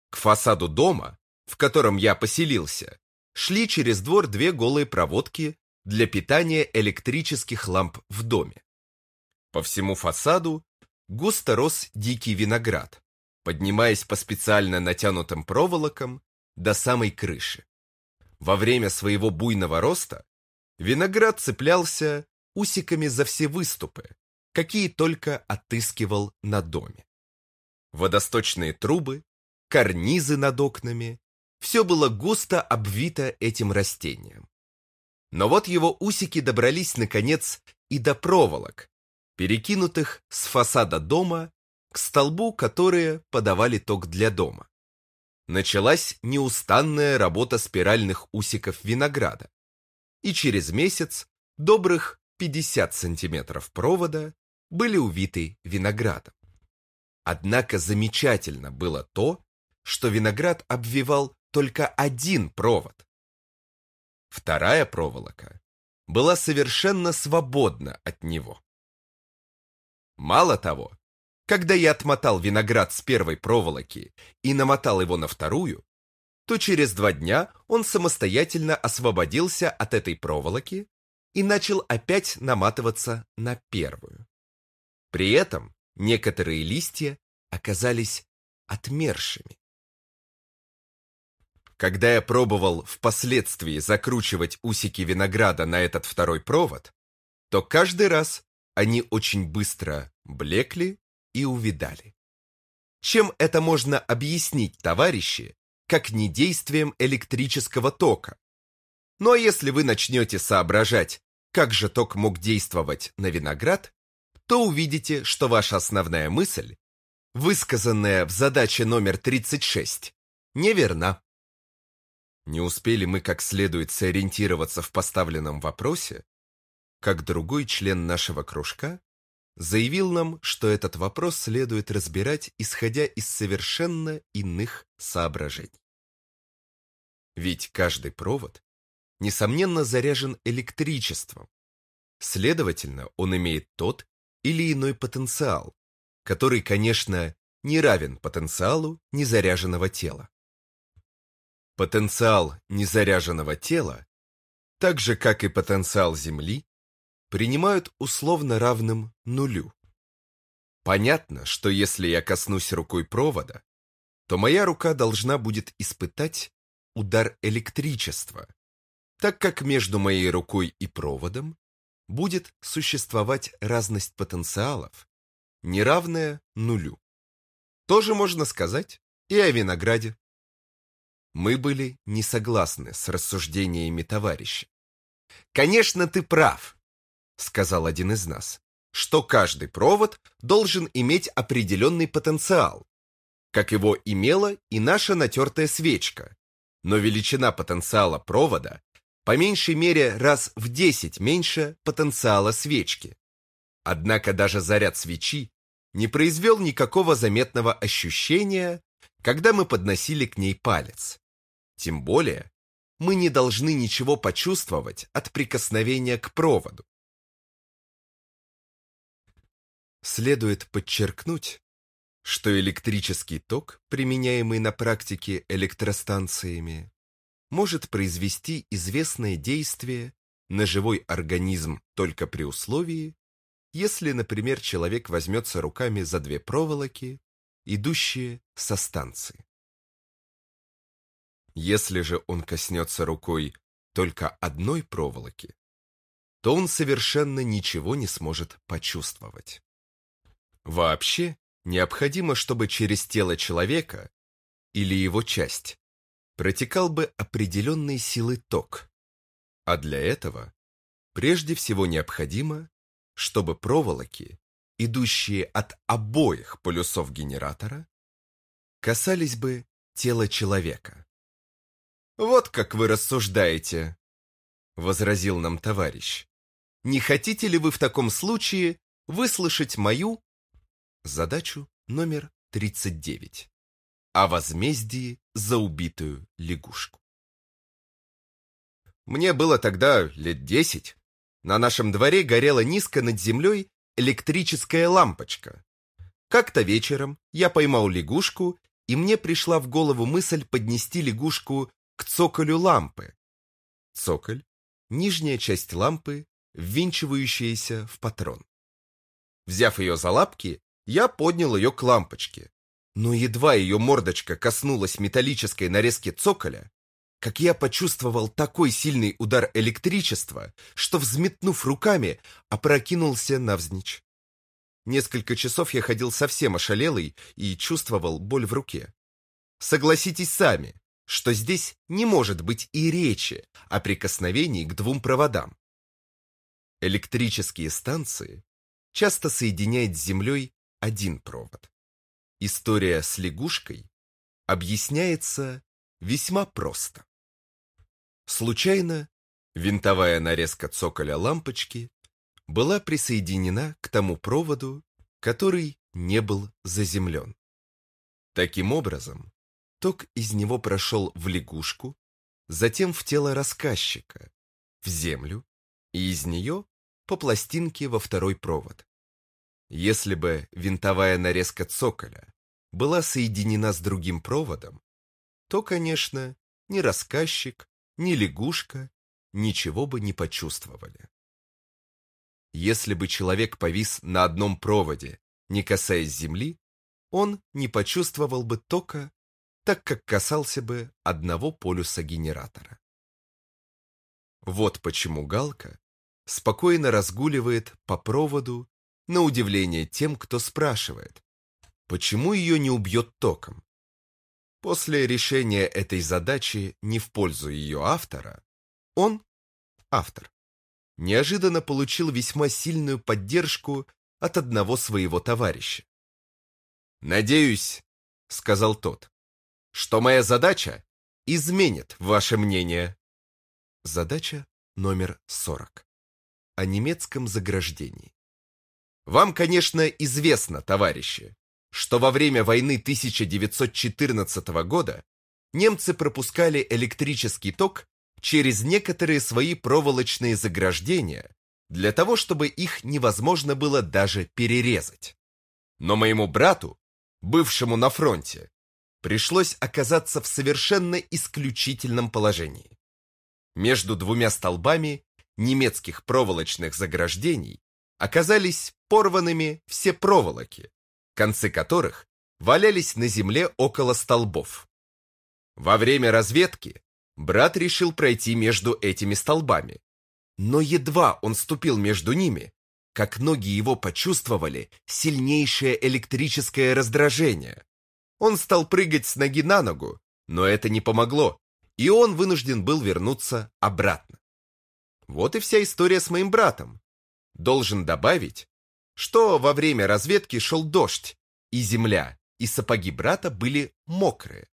К фасаду дома, в котором я поселился, шли через двор две голые проводки для питания электрических ламп в доме. По всему фасаду густо рос дикий виноград, поднимаясь по специально натянутым проволокам до самой крыши. Во время своего буйного роста виноград цеплялся усиками за все выступы, какие только отыскивал на доме. Водосточные трубы, карнизы над окнами, все было густо обвито этим растением. Но вот его усики добрались, наконец, и до проволок, перекинутых с фасада дома к столбу, которые подавали ток для дома. Началась неустанная работа спиральных усиков винограда, и через месяц добрых 50 сантиметров провода были увиты виноградом. Однако замечательно было то, что виноград обвивал только один провод. Вторая проволока была совершенно свободна от него. Мало того, когда я отмотал виноград с первой проволоки и намотал его на вторую, то через два дня он самостоятельно освободился от этой проволоки и начал опять наматываться на первую. При этом некоторые листья оказались отмершими. Когда я пробовал впоследствии закручивать усики винограда на этот второй провод, то каждый раз они очень быстро блекли и увидали. Чем это можно объяснить, товарищи, как не действием электрического тока? Ну а если вы начнете соображать, как же ток мог действовать на виноград, то увидите, что ваша основная мысль, высказанная в задаче номер 36, неверна. Не успели мы как следует сориентироваться в поставленном вопросе, как другой член нашего кружка заявил нам, что этот вопрос следует разбирать, исходя из совершенно иных соображений. Ведь каждый провод, несомненно, заряжен электричеством. Следовательно, он имеет тот или иной потенциал, который, конечно, не равен потенциалу незаряженного тела. Потенциал незаряженного тела, так же как и потенциал Земли, принимают условно равным нулю. Понятно, что если я коснусь рукой провода, то моя рука должна будет испытать удар электричества, так как между моей рукой и проводом будет существовать разность потенциалов, неравная нулю. Тоже можно сказать и о винограде. Мы были не согласны с рассуждениями товарища. «Конечно, ты прав», — сказал один из нас, «что каждый провод должен иметь определенный потенциал, как его имела и наша натертая свечка, но величина потенциала провода по меньшей мере раз в 10 меньше потенциала свечки. Однако даже заряд свечи не произвел никакого заметного ощущения, когда мы подносили к ней палец. Тем более, мы не должны ничего почувствовать от прикосновения к проводу. Следует подчеркнуть, что электрический ток, применяемый на практике электростанциями, может произвести известное действие на живой организм только при условии, если, например, человек возьмется руками за две проволоки, идущие со станции. Если же он коснется рукой только одной проволоки, то он совершенно ничего не сможет почувствовать. Вообще, необходимо, чтобы через тело человека или его часть протекал бы определенной силы ток. А для этого прежде всего необходимо, чтобы проволоки, идущие от обоих полюсов генератора, касались бы тела человека. «Вот как вы рассуждаете», — возразил нам товарищ. «Не хотите ли вы в таком случае выслушать мою задачу номер 39 о возмездии за убитую лягушку?» Мне было тогда лет десять. На нашем дворе горела низко над землей электрическая лампочка. Как-то вечером я поймал лягушку, и мне пришла в голову мысль поднести лягушку к цоколю лампы. Цоколь – нижняя часть лампы, ввинчивающаяся в патрон. Взяв ее за лапки, я поднял ее к лампочке. Но едва ее мордочка коснулась металлической нарезки цоколя, как я почувствовал такой сильный удар электричества, что, взметнув руками, опрокинулся навзничь. Несколько часов я ходил совсем ошалелый и чувствовал боль в руке. Согласитесь сами, что здесь не может быть и речи о прикосновении к двум проводам. Электрические станции часто соединяет с Землей один провод. История с лягушкой объясняется весьма просто. Случайно винтовая нарезка цоколя лампочки была присоединена к тому проводу, который не был заземлен. Таким образом, ток из него прошел в лягушку, затем в тело рассказчика, в землю, и из нее по пластинке во второй провод. Если бы винтовая нарезка цоколя была соединена с другим проводом, то, конечно, ни рассказчик, ни лягушка ничего бы не почувствовали. Если бы человек повис на одном проводе, не касаясь земли, он не почувствовал бы тока, так как касался бы одного полюса генератора. Вот почему галка спокойно разгуливает по проводу на удивление тем, кто спрашивает, почему ее не убьет током. После решения этой задачи не в пользу ее автора, он, автор, неожиданно получил весьма сильную поддержку от одного своего товарища. «Надеюсь», — сказал тот, — «что моя задача изменит ваше мнение». Задача номер 40. О немецком заграждении. Вам, конечно, известно, товарищи, что во время войны 1914 года немцы пропускали электрический ток через некоторые свои проволочные заграждения для того, чтобы их невозможно было даже перерезать. Но моему брату, бывшему на фронте, пришлось оказаться в совершенно исключительном положении. Между двумя столбами немецких проволочных заграждений оказались порванными все проволоки, концы которых валялись на земле около столбов. Во время разведки брат решил пройти между этими столбами, но едва он ступил между ними, как ноги его почувствовали сильнейшее электрическое раздражение. Он стал прыгать с ноги на ногу, но это не помогло, и он вынужден был вернуться обратно. Вот и вся история с моим братом. Должен добавить, что во время разведки шел дождь, и земля, и сапоги брата были мокрые.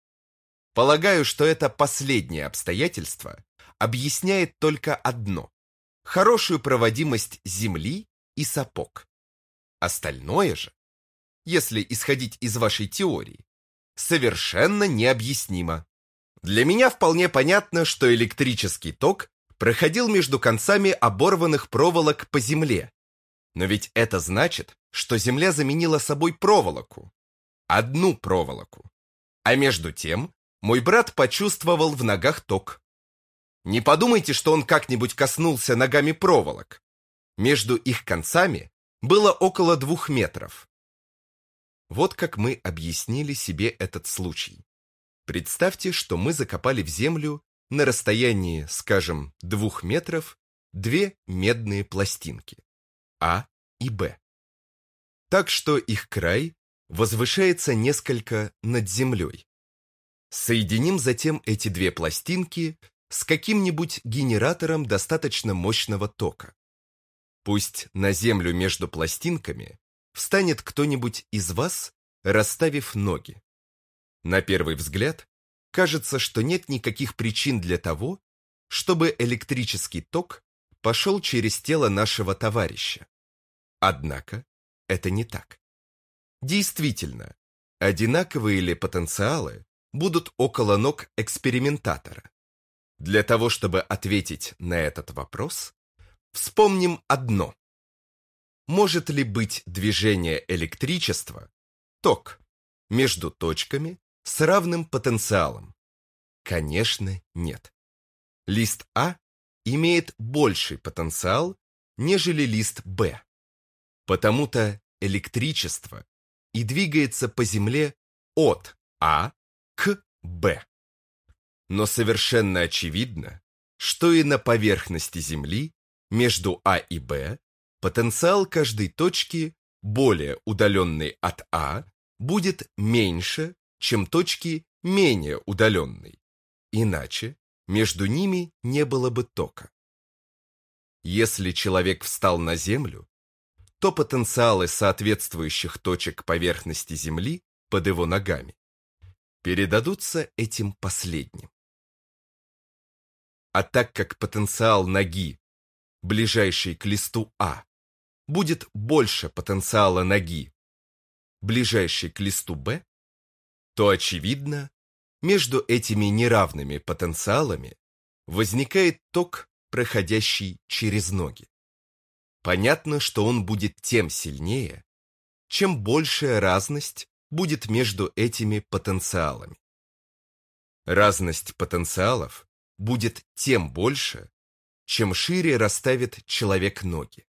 Полагаю, что это последнее обстоятельство объясняет только одно – хорошую проводимость земли и сапог. Остальное же, если исходить из вашей теории, совершенно необъяснимо. Для меня вполне понятно, что электрический ток проходил между концами оборванных проволок по земле, но ведь это значит, что Земля заменила собой проволоку. Одну проволоку. А между тем, мой брат почувствовал в ногах ток. Не подумайте, что он как-нибудь коснулся ногами проволок. Между их концами было около двух метров. Вот как мы объяснили себе этот случай. Представьте, что мы закопали в землю на расстоянии, скажем, двух метров две медные пластинки. А и Б. Так что их край возвышается несколько над землей. Соединим затем эти две пластинки с каким-нибудь генератором достаточно мощного тока. Пусть на землю между пластинками встанет кто-нибудь из вас, расставив ноги. На первый взгляд, кажется, что нет никаких причин для того, чтобы электрический ток пошел через тело нашего товарища. Однако это не так. Действительно, одинаковые ли потенциалы будут около ног экспериментатора? Для того, чтобы ответить на этот вопрос, вспомним одно. Может ли быть движение электричества, ток, между точками с равным потенциалом? Конечно, нет. Лист А имеет больший потенциал, нежели лист Б. Потому-то электричество и двигается по Земле от А к Б. Но совершенно очевидно, что и на поверхности Земли между А и Б потенциал каждой точки, более удаленной от А, будет меньше, чем точки менее удаленной. Иначе между ними не было бы тока. Если человек встал на Землю, то потенциалы соответствующих точек поверхности Земли под его ногами передадутся этим последним. А так как потенциал ноги, ближайшей к листу А, будет больше потенциала ноги, ближайшей к листу Б, то, очевидно, между этими неравными потенциалами возникает ток, проходящий через ноги. Понятно, что он будет тем сильнее, чем большая разность будет между этими потенциалами. Разность потенциалов будет тем больше, чем шире расставит человек ноги.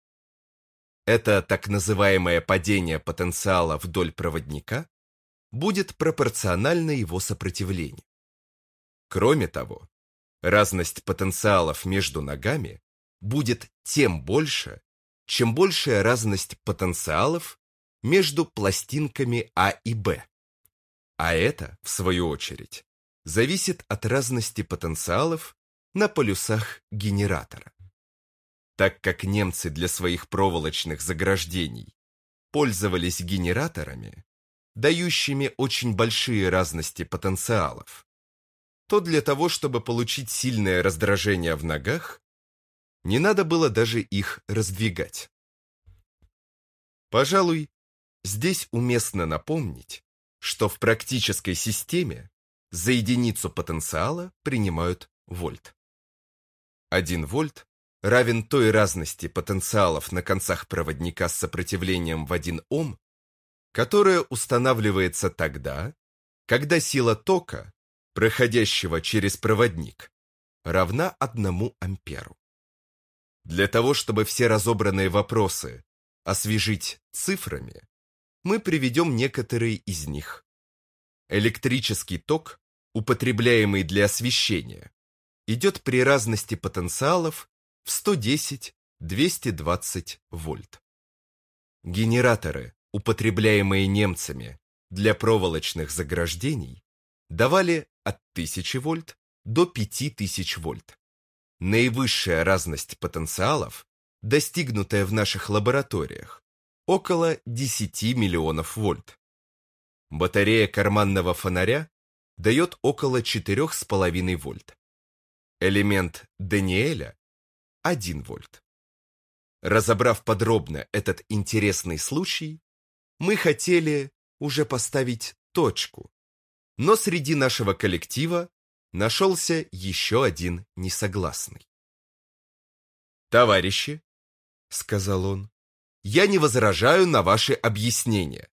Это так называемое падение потенциала вдоль проводника будет пропорционально его сопротивлению. Кроме того, разность потенциалов между ногами будет тем больше, чем большая разность потенциалов между пластинками А и Б. А это, в свою очередь, зависит от разности потенциалов на полюсах генератора. Так как немцы для своих проволочных заграждений пользовались генераторами, дающими очень большие разности потенциалов, то для того, чтобы получить сильное раздражение в ногах, не надо было даже их раздвигать. Пожалуй, здесь уместно напомнить, что в практической системе за единицу потенциала принимают вольт. 1 вольт равен той разности потенциалов на концах проводника с сопротивлением в 1 Ом, которая устанавливается тогда, когда сила тока, проходящего через проводник, равна 1 амперу. Для того, чтобы все разобранные вопросы освежить цифрами, мы приведем некоторые из них. Электрический ток, употребляемый для освещения, идет при разности потенциалов в 110-220 вольт. Генераторы, употребляемые немцами для проволочных заграждений, давали от 1000 вольт до 5000 вольт. Наивысшая разность потенциалов, достигнутая в наших лабораториях, около 10 миллионов вольт. Батарея карманного фонаря дает около 4,5 вольт. Элемент Даниэля – 1 вольт. Разобрав подробно этот интересный случай, мы хотели уже поставить точку, но среди нашего коллектива нашелся еще один несогласный. «Товарищи», — сказал он, — «я не возражаю на ваши объяснения.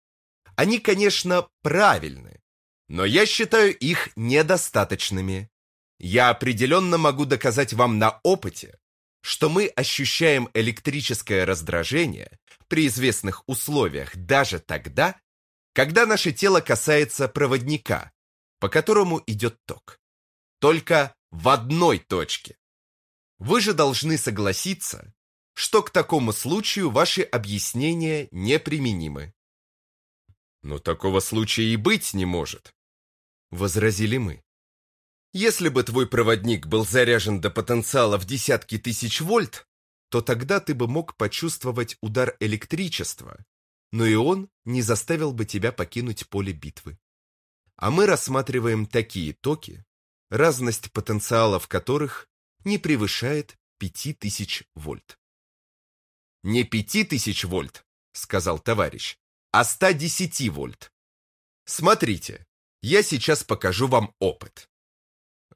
Они, конечно, правильны, но я считаю их недостаточными. Я определенно могу доказать вам на опыте, что мы ощущаем электрическое раздражение при известных условиях даже тогда, когда наше тело касается проводника, по которому идет ток. Только в одной точке. Вы же должны согласиться, что к такому случаю ваши объяснения неприменимы. Но такого случая и быть не может, возразили мы. Если бы твой проводник был заряжен до потенциала в десятки тысяч вольт, то тогда ты бы мог почувствовать удар электричества, но и он не заставил бы тебя покинуть поле битвы. А мы рассматриваем такие токи, разность потенциалов которых не превышает 5000 вольт. «Не 5000 вольт», — сказал товарищ, — «а 110 вольт. Смотрите, я сейчас покажу вам опыт».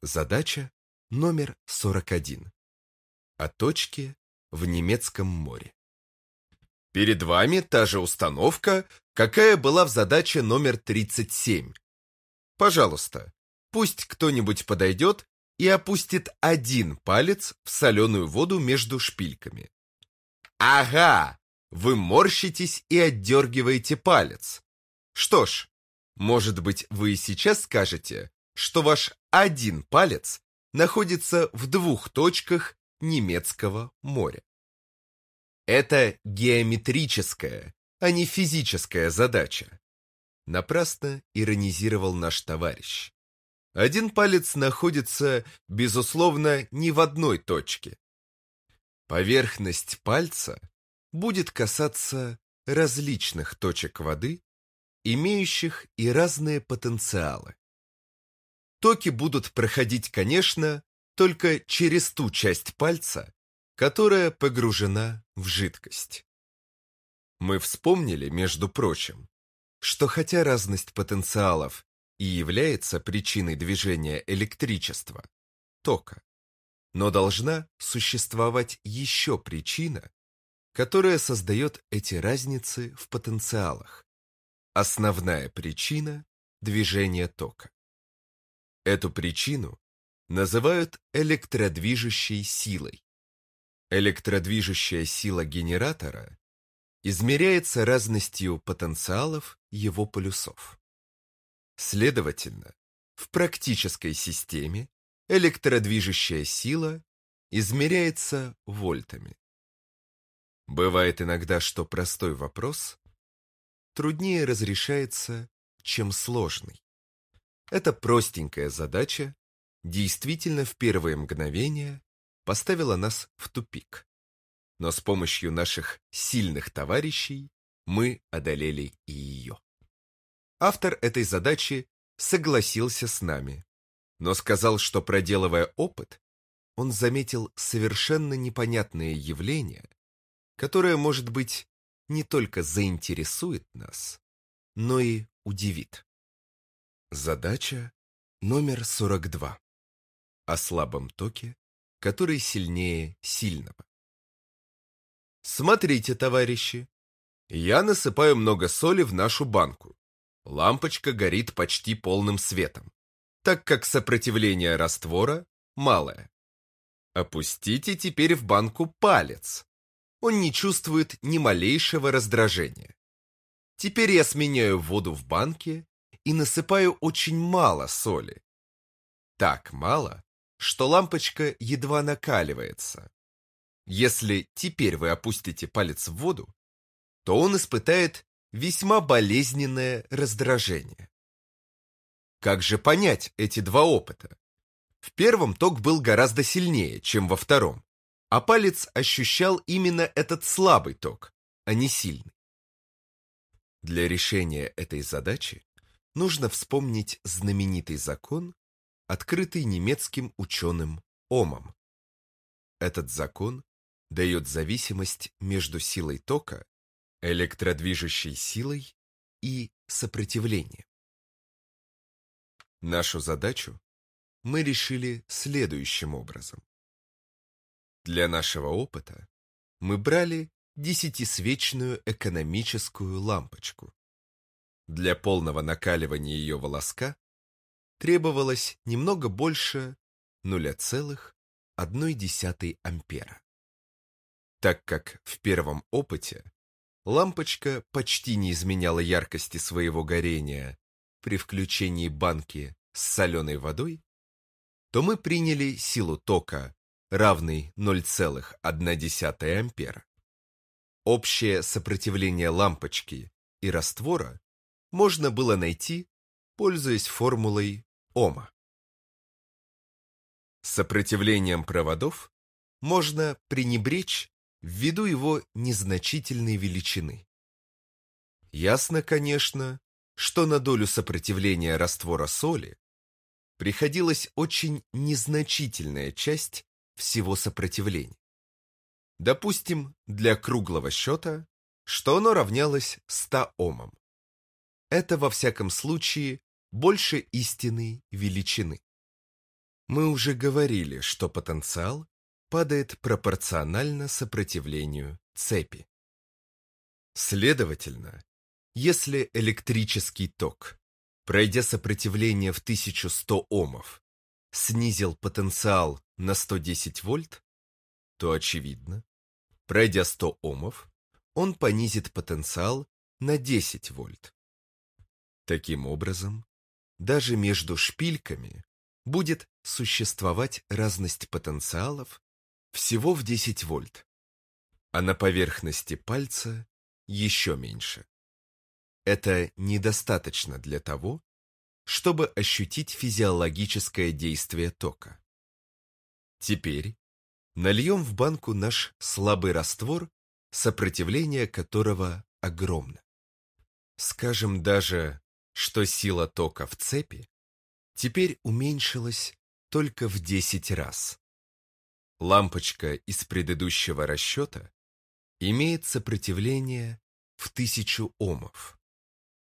Задача номер 41. О точке в немецком море. Перед вами та же установка, какая была в задаче номер 37. Пожалуйста, пусть кто-нибудь подойдет и опустит один палец в соленую воду между шпильками. Ага, вы морщитесь и отдергиваете палец. Что ж, может быть, вы и сейчас скажете, что ваш один палец находится в двух точках немецкого моря. Это геометрическая, а не физическая задача. Напрасно иронизировал наш товарищ. Один палец находится, безусловно, не в одной точке. Поверхность пальца будет касаться различных точек воды, имеющих и разные потенциалы. Токи будут проходить, конечно, только через ту часть пальца, которая погружена в жидкость. Мы вспомнили, между прочим, что хотя разность потенциалов и является причиной движения электричества, тока, но должна существовать еще причина, которая создает эти разницы в потенциалах. Основная причина движения тока. Эту причину называют электродвижущей силой. Электродвижущая сила генератора измеряется разностью потенциалов его полюсов. Следовательно, в практической системе электродвижущая сила измеряется вольтами. Бывает иногда, что простой вопрос труднее разрешается, чем сложный. Эта простенькая задача действительно в первые мгновения поставила нас в тупик. Но с помощью наших сильных товарищей мы одолели и ее. Автор этой задачи согласился с нами, но сказал, что проделывая опыт, он заметил совершенно непонятное явление, которое, может быть, не только заинтересует нас, но и удивит. Задача номер 42. О слабом токе, который сильнее сильного. Смотрите, товарищи, я насыпаю много соли в нашу банку. Лампочка горит почти полным светом, так как сопротивление раствора малое. Опустите теперь в банку палец он не чувствует ни малейшего раздражения. Теперь я сменяю воду в банке и насыпаю очень мало соли. Так мало, что лампочка едва накаливается. Если теперь вы опустите палец в воду, то он испытает весьма болезненное раздражение. Как же понять эти два опыта? В первом ток был гораздо сильнее, чем во втором а палец ощущал именно этот слабый ток, а не сильный. Для решения этой задачи нужно вспомнить знаменитый закон, открытый немецким ученым Омом. Этот закон дает зависимость между силой тока, электродвижущей силой и сопротивлением. Нашу задачу мы решили следующим образом. Для нашего опыта мы брали десятисвечную экономическую лампочку. Для полного накаливания ее волоска требовалось немного больше 0,1 ампера. Так как в первом опыте лампочка почти не изменяла яркости своего горения при включении банки с соленой водой, то мы приняли силу тока равный 0,1 ампера. Общее сопротивление лампочки и раствора можно было найти, пользуясь формулой Ома. Сопротивлением проводов можно пренебречь ввиду его незначительной величины. Ясно, конечно, что на долю сопротивления раствора соли приходилась очень незначительная часть всего сопротивления. Допустим, для круглого счета, что оно равнялось 100 омам. Это, во всяком случае, больше истинной величины. Мы уже говорили, что потенциал падает пропорционально сопротивлению цепи. Следовательно, если электрический ток, пройдя сопротивление в 1100 омов, снизил потенциал на 110 вольт, то очевидно, пройдя 100 омов, он понизит потенциал на 10 вольт. Таким образом, даже между шпильками будет существовать разность потенциалов всего в 10 вольт, а на поверхности пальца еще меньше. Это недостаточно для того, чтобы ощутить физиологическое действие тока. Теперь нальем в банку наш слабый раствор, сопротивление которого огромно. Скажем даже, что сила тока в цепи теперь уменьшилась только в 10 раз. Лампочка из предыдущего расчета имеет сопротивление в тысячу омов.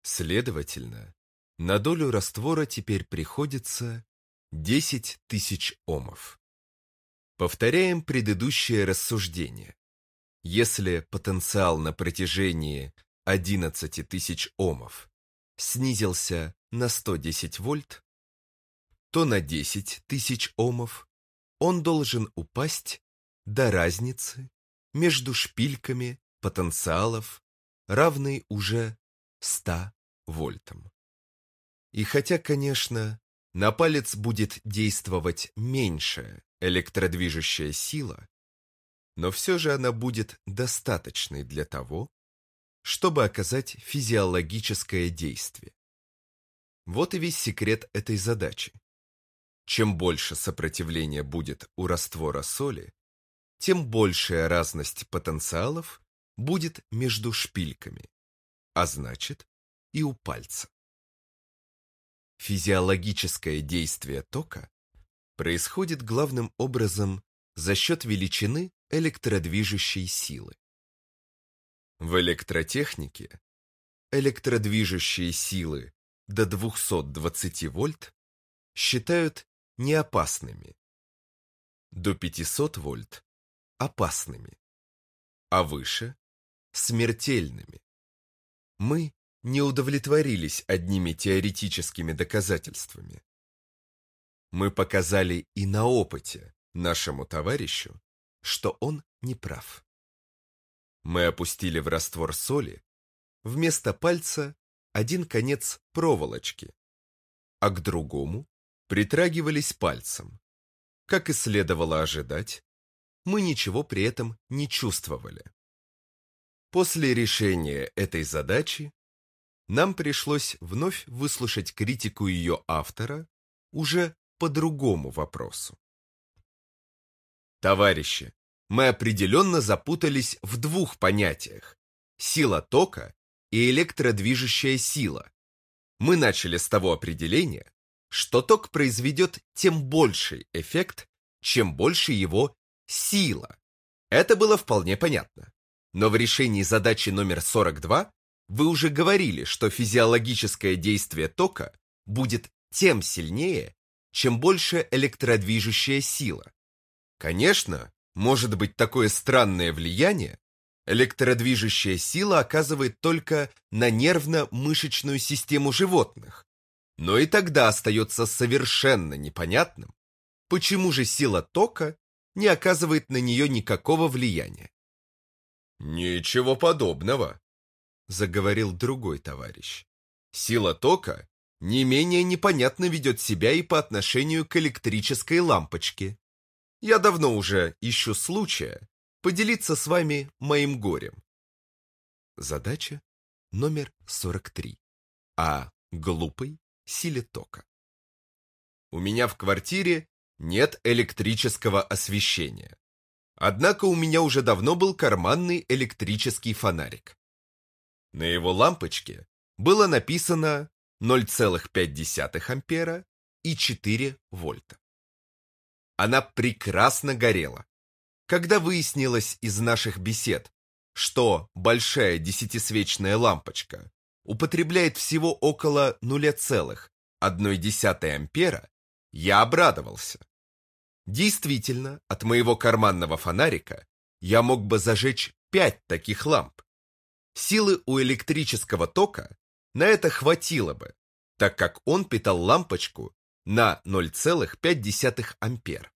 Следовательно, на долю раствора теперь приходится 10 тысяч омов. Повторяем предыдущее рассуждение. Если потенциал на протяжении 11 тысяч омов снизился на 110 вольт, то на 10 тысяч омов он должен упасть до разницы между шпильками потенциалов, равной уже 100 вольтам. И хотя, конечно, на палец будет действовать меньшая электродвижущая сила, но все же она будет достаточной для того, чтобы оказать физиологическое действие. Вот и весь секрет этой задачи. Чем больше сопротивления будет у раствора соли, тем большая разность потенциалов будет между шпильками, а значит и у пальца. Физиологическое действие тока происходит главным образом за счет величины электродвижущей силы. В электротехнике электродвижущие силы до 220 вольт считают неопасными, до 500 вольт – опасными, а выше – смертельными. Мы не удовлетворились одними теоретическими доказательствами. Мы показали и на опыте нашему товарищу, что он не прав. Мы опустили в раствор соли вместо пальца один конец проволочки, а к другому притрагивались пальцем. Как и следовало ожидать, мы ничего при этом не чувствовали. После решения этой задачи нам пришлось вновь выслушать критику ее автора уже по другому вопросу. Товарищи, мы определенно запутались в двух понятиях – сила тока и электродвижущая сила. Мы начали с того определения, что ток произведет тем больший эффект, чем больше его сила. Это было вполне понятно. Но в решении задачи номер 42 вы уже говорили, что физиологическое действие тока будет тем сильнее, чем больше электродвижущая сила. Конечно, может быть такое странное влияние, электродвижущая сила оказывает только на нервно-мышечную систему животных, но и тогда остается совершенно непонятным, почему же сила тока не оказывает на нее никакого влияния. «Ничего подобного», — заговорил другой товарищ. «Сила тока не менее непонятно ведет себя и по отношению к электрической лампочке. Я давно уже ищу случая поделиться с вами моим горем». Задача номер 43. А глупый силе тока. У меня в квартире нет электрического освещения. Однако у меня уже давно был карманный электрический фонарик. На его лампочке было написано 0,5 ампера и 4 вольта. Она прекрасно горела. Когда выяснилось из наших бесед, что большая десятисвечная лампочка употребляет всего около 0,1 ампера, я обрадовался. Действительно, от моего карманного фонарика я мог бы зажечь пять таких ламп. Силы у электрического тока на это хватило бы, так как он питал лампочку на 0,5 ампер.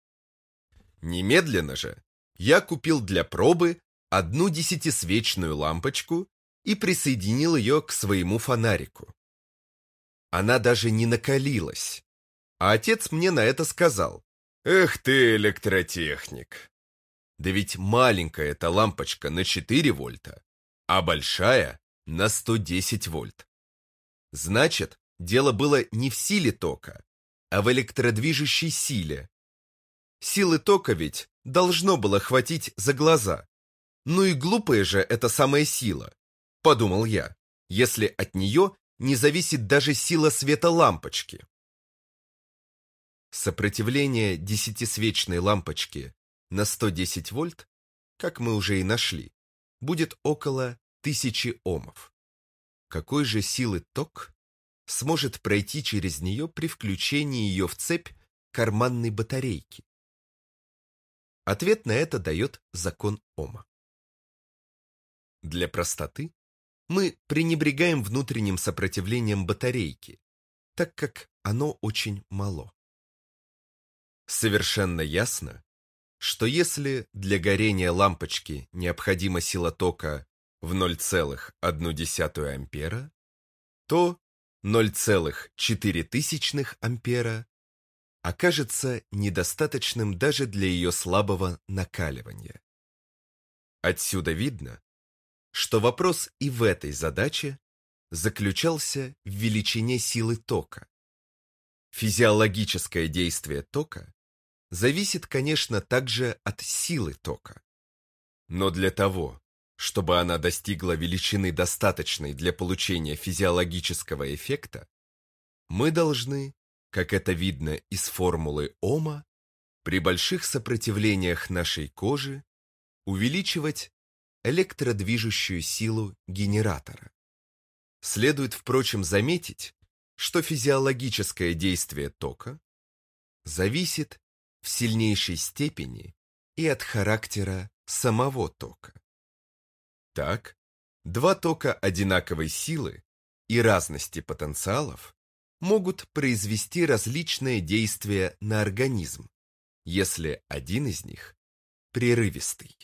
Немедленно же я купил для пробы одну десятисвечную лампочку и присоединил ее к своему фонарику. Она даже не накалилась, а отец мне на это сказал. «Эх ты, электротехник! Да ведь маленькая эта лампочка на 4 вольта, а большая на 110 вольт. Значит, дело было не в силе тока, а в электродвижущей силе. Силы тока ведь должно было хватить за глаза. Ну и глупая же эта самая сила, подумал я, если от нее не зависит даже сила света лампочки. Сопротивление десятисвечной лампочки на 110 вольт, как мы уже и нашли, будет около 1000 омов. Какой же силы ток сможет пройти через нее при включении ее в цепь карманной батарейки? Ответ на это дает закон Ома. Для простоты мы пренебрегаем внутренним сопротивлением батарейки, так как оно очень мало. Совершенно ясно, что если для горения лампочки необходима сила тока в 0,1 ампера, то 0,4 ампера окажется недостаточным даже для ее слабого накаливания. Отсюда видно, что вопрос и в этой задаче заключался в величине силы тока. Физиологическое действие тока зависит, конечно, также от силы тока. Но для того, чтобы она достигла величины достаточной для получения физиологического эффекта, мы должны, как это видно из формулы Ома, при больших сопротивлениях нашей кожи увеличивать электродвижущую силу генератора. Следует, впрочем, заметить, что физиологическое действие тока зависит в сильнейшей степени и от характера самого тока. Так, два тока одинаковой силы и разности потенциалов могут произвести различные действия на организм, если один из них прерывистый.